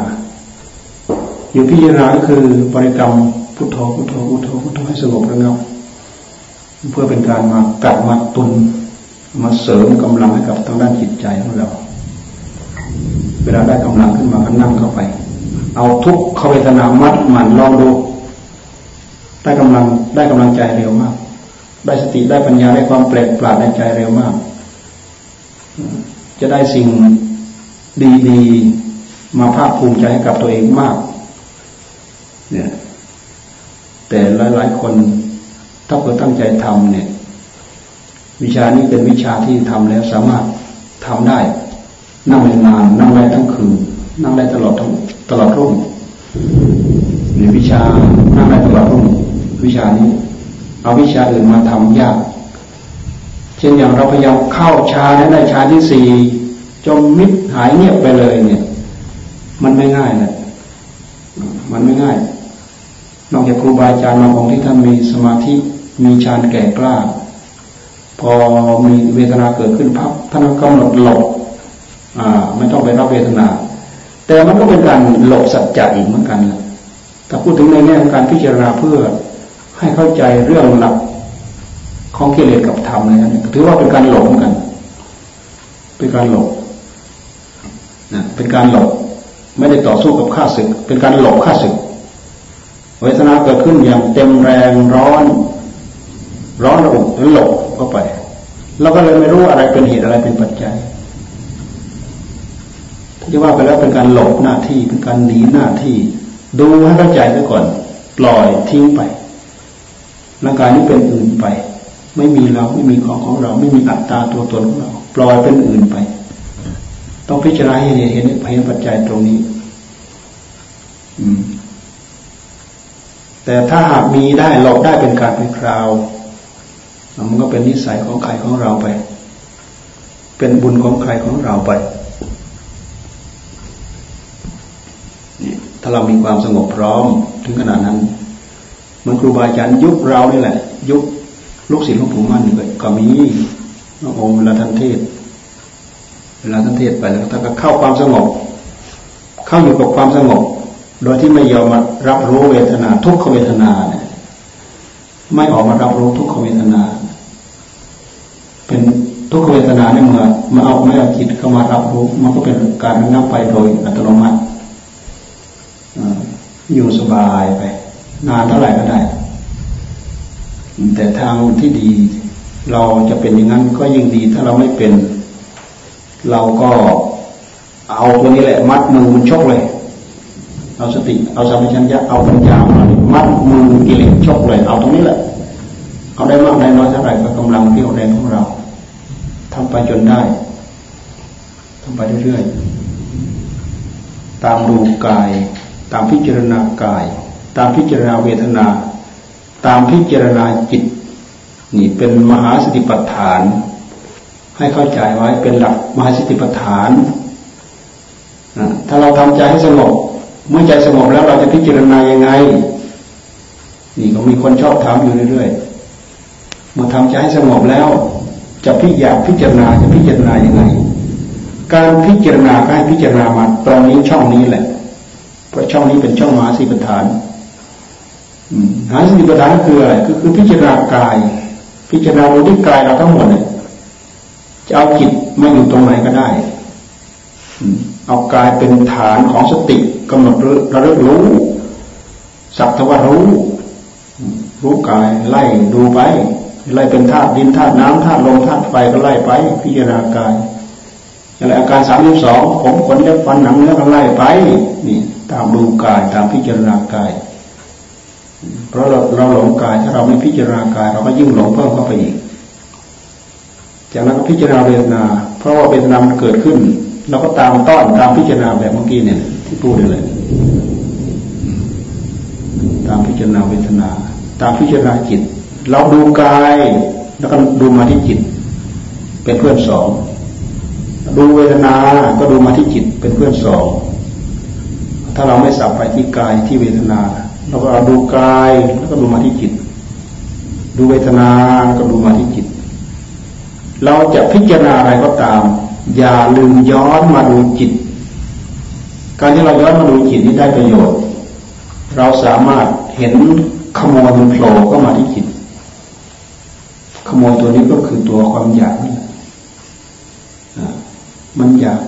หยุดพิจารณาก็คือบริกรรมพุทโธพุทโธพุทโธพุทโธให้สงบระงับเพื่อเป็นการมากัดมาตุนมาเสริมกำลังให้กับทางด้านจิตใจของเรา เวลาได้กำลังขึ้นมาก็นั่งเข้าไป เอาทุกขเวทนามัดมันลองดูได้กำลังได้กำลังใจเร็วมาก ได้สติได้ปัญญาได้ความแปลกปราดในใจเร็วมาก จะได้สิ่งดีๆมาภาคภูมิใจให้กับตัวเองมาก เนี่ย แต่หลายๆคนถ้าเกิดตั้งใจทำเนี่ย วิชานี้เป็นวิชาที่ทำแล้วสามารถทำได้ นั่งได้นาน นั่งได้ทั้งคืน นั่งได้ตลอดทั้งตลอดรุ่งในวิชานั่งได้ตลอดรุ่งวิชานี้ เอาวิชาอื่นมาทำยาก เช่นอย่างเราพยายามเข้าชาได้ชาที่สี่จมมิดหายเงียบไปเลยเนี่ย มันไม่ง่ายเลยมันไม่ง่าย นอกจากครูบาอาจารย์บางองค์ที่ท่านมีสมาธิมีฌานแก่กล้า พอมีเวทนาเกิดขึ้นพับท่านก็กำหนดหลบไม่ต้องไปรับเวทนา แต่มันก็เป็นการหลบสัจจะอีกเหมือนกันถ้าพูดถึงในแง่ของการพิจารณาเพื่อให้เข้าใจเรื่องหลักของกิเลสกับธรรมอะไรนั้นถือว่าเป็นการหลบเหมือนกัน เป็นการหลบนะเป็นการหลบไม่ได้ต่อสู้กับข้าศึก เป็นการหลบข้าศึก เวทนาเกิดขึ้นอย่างเต็มแรงร้อน ร้อนระอุแล้วหลบเข้าไปเราก็เลยไม่รู้อะไรเป็นเหตุอะไรเป็นปัจจัยที่ว่าไปแล้วเป็นการหลบหน้าที่เป็นการหนีหน้าที่ ดูให้เข้าใจไปก่อน ปล่อยทิ้งไปร่างกายนี้เป็นอื่นไป ไม่มีเราไม่มีของของเรา ไม่มีอัตตาตัวตนของเรา ปล่อยเป็นอื่นไป ต้องพิจารณาให้เห็นเห็นปัจจัยตรงนี้ อืม แต่ถ้าหากมีได้หลบได้เป็นการเป็นคราว มันก็เป็นนิสัยของใครของเราไป เป็นบุญของใครของเราไปถ้าเรามีความสงบพร้อมถึงขนาดนั้นมันครูบาอาจารย์ยุคเรานี่แหละ ยุคลูกศิษย์หลวงปู่มั่นก็มีพระองค์เวลาท่านเทศ เวลาท่านเทศไปแล้วท่านก็เข้าความสงบ เข้าอยู่กับความสงบ โดยที่ไม่ยอมมารับรู้เวทนา ทุกขเวทนาเนี่ยไม่ออกมารับรู้ทุกขเวทนา เป็นทุกขเวทนาเนี่ยเมื่อมาเอาไม่เอาจิตเข้ามารับรู้ มันก็เป็นการนับไปโดยอัตโนมัติอยู่สบายไป นานเท่าไหร่ก็ได้ แต่ทางที่ดี เราจะเป็นอย่างนั้นก็ยิ่งดี ถ้าเราไม่เป็น เราก็เอาตัวนี้แหละ มัดมือมันชกเลย เอาสติ เอาสัมปชัญญะเอาปัญญามามัดมือกิเลสชกเลยเอาตรงนี้แหละเอาได้มากได้น้อยเท่าไหร่ก็กำลังเที่ยวแรงของเราทำไปจนได้ทำไปเรื่อยๆตามดูกาย ตามพิจารณากาย ตามพิจารณาเวทนา ตามพิจารณาจิต นี่เป็นมหาสติปัฏฐาน ให้เข้าใจไว้เป็นหลักมหาสติปัฏฐานถ้าเราทำใจให้สงบ เมื่อใจสงบแล้วเราจะพิจารณายังไง นี่ก็มีคนชอบถามอยู่เรื่อยๆเมื่อทำใจให้สงบแล้ว จะพิจารพิจารณาจะพิจารณายังไง การพิจารณาก็ให้พิจารณามาตรงนี้ช่องนี้แหละ เพราะช่องนี้เป็นช่องมหาสีปฐานมหาสีปฐานคืออะไรก็คือพิจารณากาย พิจารณาดูที่กายเราทั้งหมดเนี่ยจะเอาจิตมาอยู่ตรงไหนก็ได้ เอากายเป็นฐานของสติ กำหนดระลึกรู้สักทวารู้ รู้กายไล่ดูไป ไล่เป็นธาตุดินธาตุน้ำธาตุลมธาตุไฟก็ไล่ไป พิจารณากายอะไรอาการสามสิบสองผมขนเล็บฟันหนังเนื้อก็ไล่ไปนี่ตามดูกายตามพิจารณากาย เพราะเราเราหลงกายถ้าเราไม่พิจารณากาย เราก็ยิ่งหลงเพิ่มเข้าไปอีก จากนั้นก็พิจารณาเวทนา เพราะว่าเวทนามันเกิดขึ้นเราก็ตามต้อนตามพิจารณาแบบเมื่อกี้เนี่ย ที่พูดเลยตามพิจารณาเวทนา ตามพิจารณาจิต เราดูกาย แล้วก็ดูมาที่จิต เป็นเพื่อนสองดูเวทนาก็ดูมาที่จิตเป็นเพื่อนสองถ้าเราไม่สับไปที่กายที่เวทนาเราก็ดูกายแล้วก็ดูมาที่จิต ดูเวทนาก็ดูมาที่จิต เราจะพิจารณาอะไรก็ตาม อย่าลืมย้อนมาดูจิต การที่เราย้อนมาดูจิตนี้ได้ประโยชน์ เราสามารถเห็นขโมยมันโผล่เข้ามาที่จิต ขโมยตัวนี้ก็คือตัวความอยากนี่มันอยาก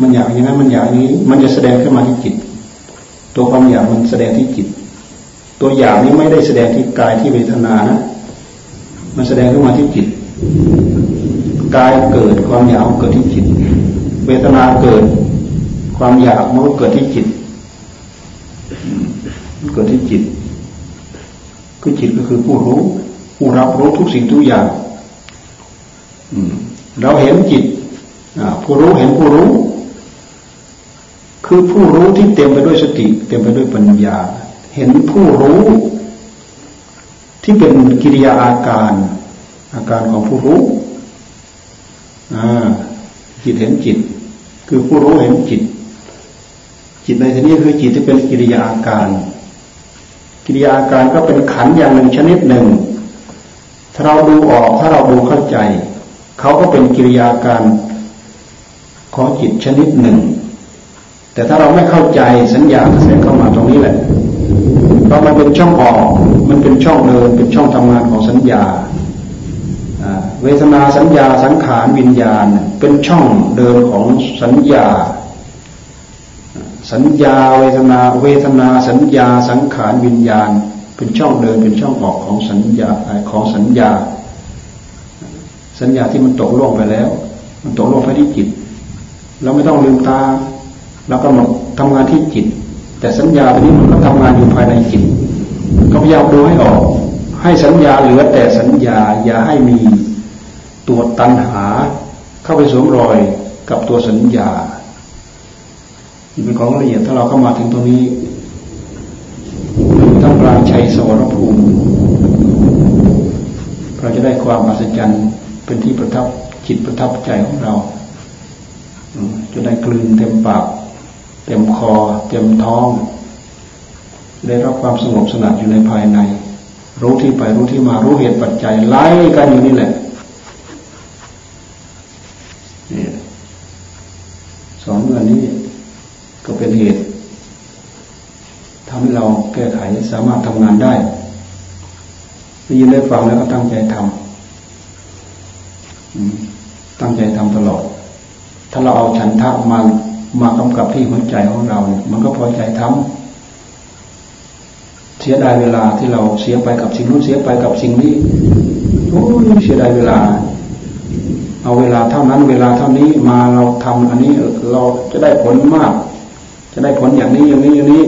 มันอยากอย่างนั้นมันอยากนี้ มันจะแสดงขึ้นมาที่จิต ตัวความอยากมันแสดงที่จิต ตัวอยากนี้ไม่ได้แสดงที่กายที่เวทนานะ มันแสดงขึ้นมาที่จิต กายเกิดความอยากเกิดที่จิต เวทนาเกิด ความอยากมันก็เกิดที่จิตมันเกิดที่จิตคือจิตก็คือผู้รู้ ผู้รับรู้ทุกสิ่งทุกอย่างเราเห็นจิตผู้รู้เห็นผู้รู้ คือผู้รู้ที่เต็มไปด้วยสติ เต็มไปด้วยปัญญา เห็นผู้รู้ ที่เป็นกิริยาอาการ อาการของผู้รู้จิตเห็นจิต คือผู้รู้เห็นจิต จิตในที่นี้คือจิตที่เป็นกิริยาอาการ กิริยาอาการก็เป็นขันอย่างหนึ่งชนิดหนึ่ง ถ้าเราดูออกถ้าเราดูเข้าใจ เขาก็เป็นกิริยาการของจิตชนิดหนึ่ง แต่ถ้าเราไม่เข้าใจสัญญาแทรกเข้ามาตรงนี้แหละเพราะมันเป็นช่องออก มันเป็นช่องเดิน เป็นช่องทำงานของสัญญา เวทนาสัญญาสังขารวิญญาณ เป็นช่องเดินของสัญญา สัญญาเวทนาเวทนาสัญญาสังขารวิญญาณ เป็นช่องเดินเป็นช่องออกของสัญญาของสัญญา สัญญาที่มันตกล่วงไปแล้ว มันตกล่วงไปที่จิต เราไม่ต้องลืมตาเราก็มาทำงานที่จิต แต่สัญญาตัวนี้มันก็ทำงานอยู่ภายในจิตก็พยายามดูให้ออก ให้สัญญาเหลือแต่สัญญาอย่าให้มีตัวตัณหา เข้าไปสวมรอยกับตัวสัญญา เป็นของละเอียดถ้าเราเข้ามาถึงตรงนี้ท่ามกลางชัยสวรภูมิเราจะได้ความอัศจรรย์เป็นที่ประทับจิตประทับใจของเราจะได้กลืนเต็มปากเต็มคอ เต็มท้อง ได้รับความสงบสงัดอยู่ในภายใน รู้ที่ไปรู้ที่มารู้เหตุปัจจัยไล่กันอยู่นี่แหละนี่สองเรื่อนี้ ก็เป็นเหตุทำให้เราแก้ไขสามารถทำงานได้ได้ยินได้ฟังแล้วก็ตั้งใจทำตั้งใจทำตลอด ถ้าเราเอาฉันทะมามากำกับที่หัวใจของเราเนี่ยมันก็พอใจทำเสียดายเวลาที่เราเสียไปกับสิ่งนู้นเสียไปกับสิ่งนี้โอ้ยเสียดายเวลา เอาเวลาเท่านั้น เวลาเท่านี้มาเราทำอันนี้เราจะได้ผลมาก จะได้ผลอย่างนี้อย่างนี้อย่างนี้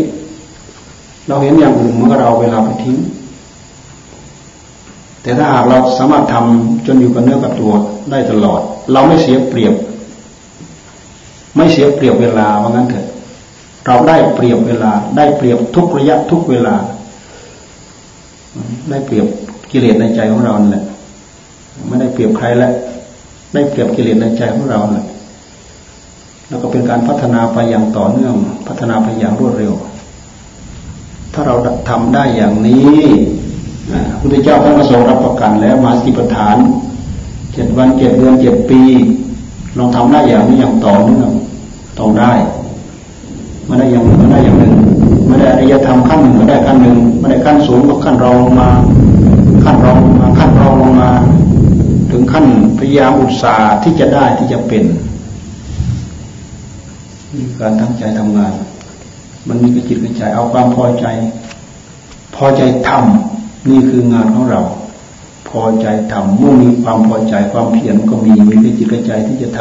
เราเห็นอย่างอื่นมันก็เราเวลาไปทิ้ง แต่ถ้าหากเราสามารถทำจนอยู่กับเนื้อกับตัวได้ตลอด เราไม่เสียเปรียบ ไม่เสียเปรียบเวลาว่างั้นเถอะ เราได้เปรียบเวลา ได้เปรียบทุกระยะทุกเวลา ได้เปรียบกิเลสในใจของเราแหละไม่ได้เปรียบใครแล้วได้เปรียบกิเลสในใจของเราแหละ แล้วก็เป็นการพัฒนาไปอย่างต่อเนื่อง พัฒนาไปอย่างรวดเร็ว ถ้าเราทำได้อย่างนี้พุทธเจ้าท่านก็ทรงรับประกันแล้วมาสติปัฏฐานเจ็ดวันเจ็ดเดือนเจ็ดปีลองทำได้อย่างนี้อย่างต่อเนื่องต้องได้ม่ได้อย่างม่ได้อย่างหนึ่งม่ได้อริยธรรมขั้นหนึ่งม่ได้ขั้นหนึ่งม่ได้ขั้นสูงก็ขั้นรองลงมาขั้นรองลงมาขั้นรองลงมา ถึงขั้นพยายามอุตสาห์ที่จะได้ที่จะเป็น การตั้งใจทำงาน มันมีกระจิตกระใจเอาความพอใจ พอใจทำนี่คืองานของเรา พอใจทำเมื่อมีความพอใจความเพียรก็มีมีกระจิตกระใจที่จะท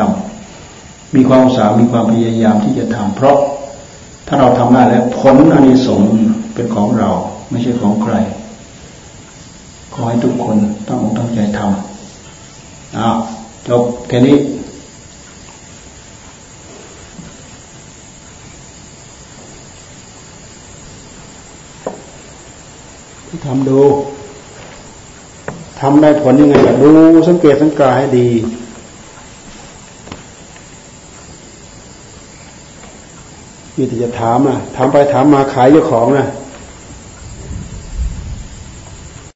ำมีความสามีความพยายามที่จะทำเพราะถ้าเราทำได้แล้วผลอันนี้สงเป็นของเราไม่ใช่ของใครขอให้ทุกคนต้อกตั้งใจทำอ้าวจบแค่นี้ ทำดูทำได้ผลยังไงดูสังเกตสังกาให้ดี มีแต่จะถามอะถามไปถามมาขายเจ้าของนะ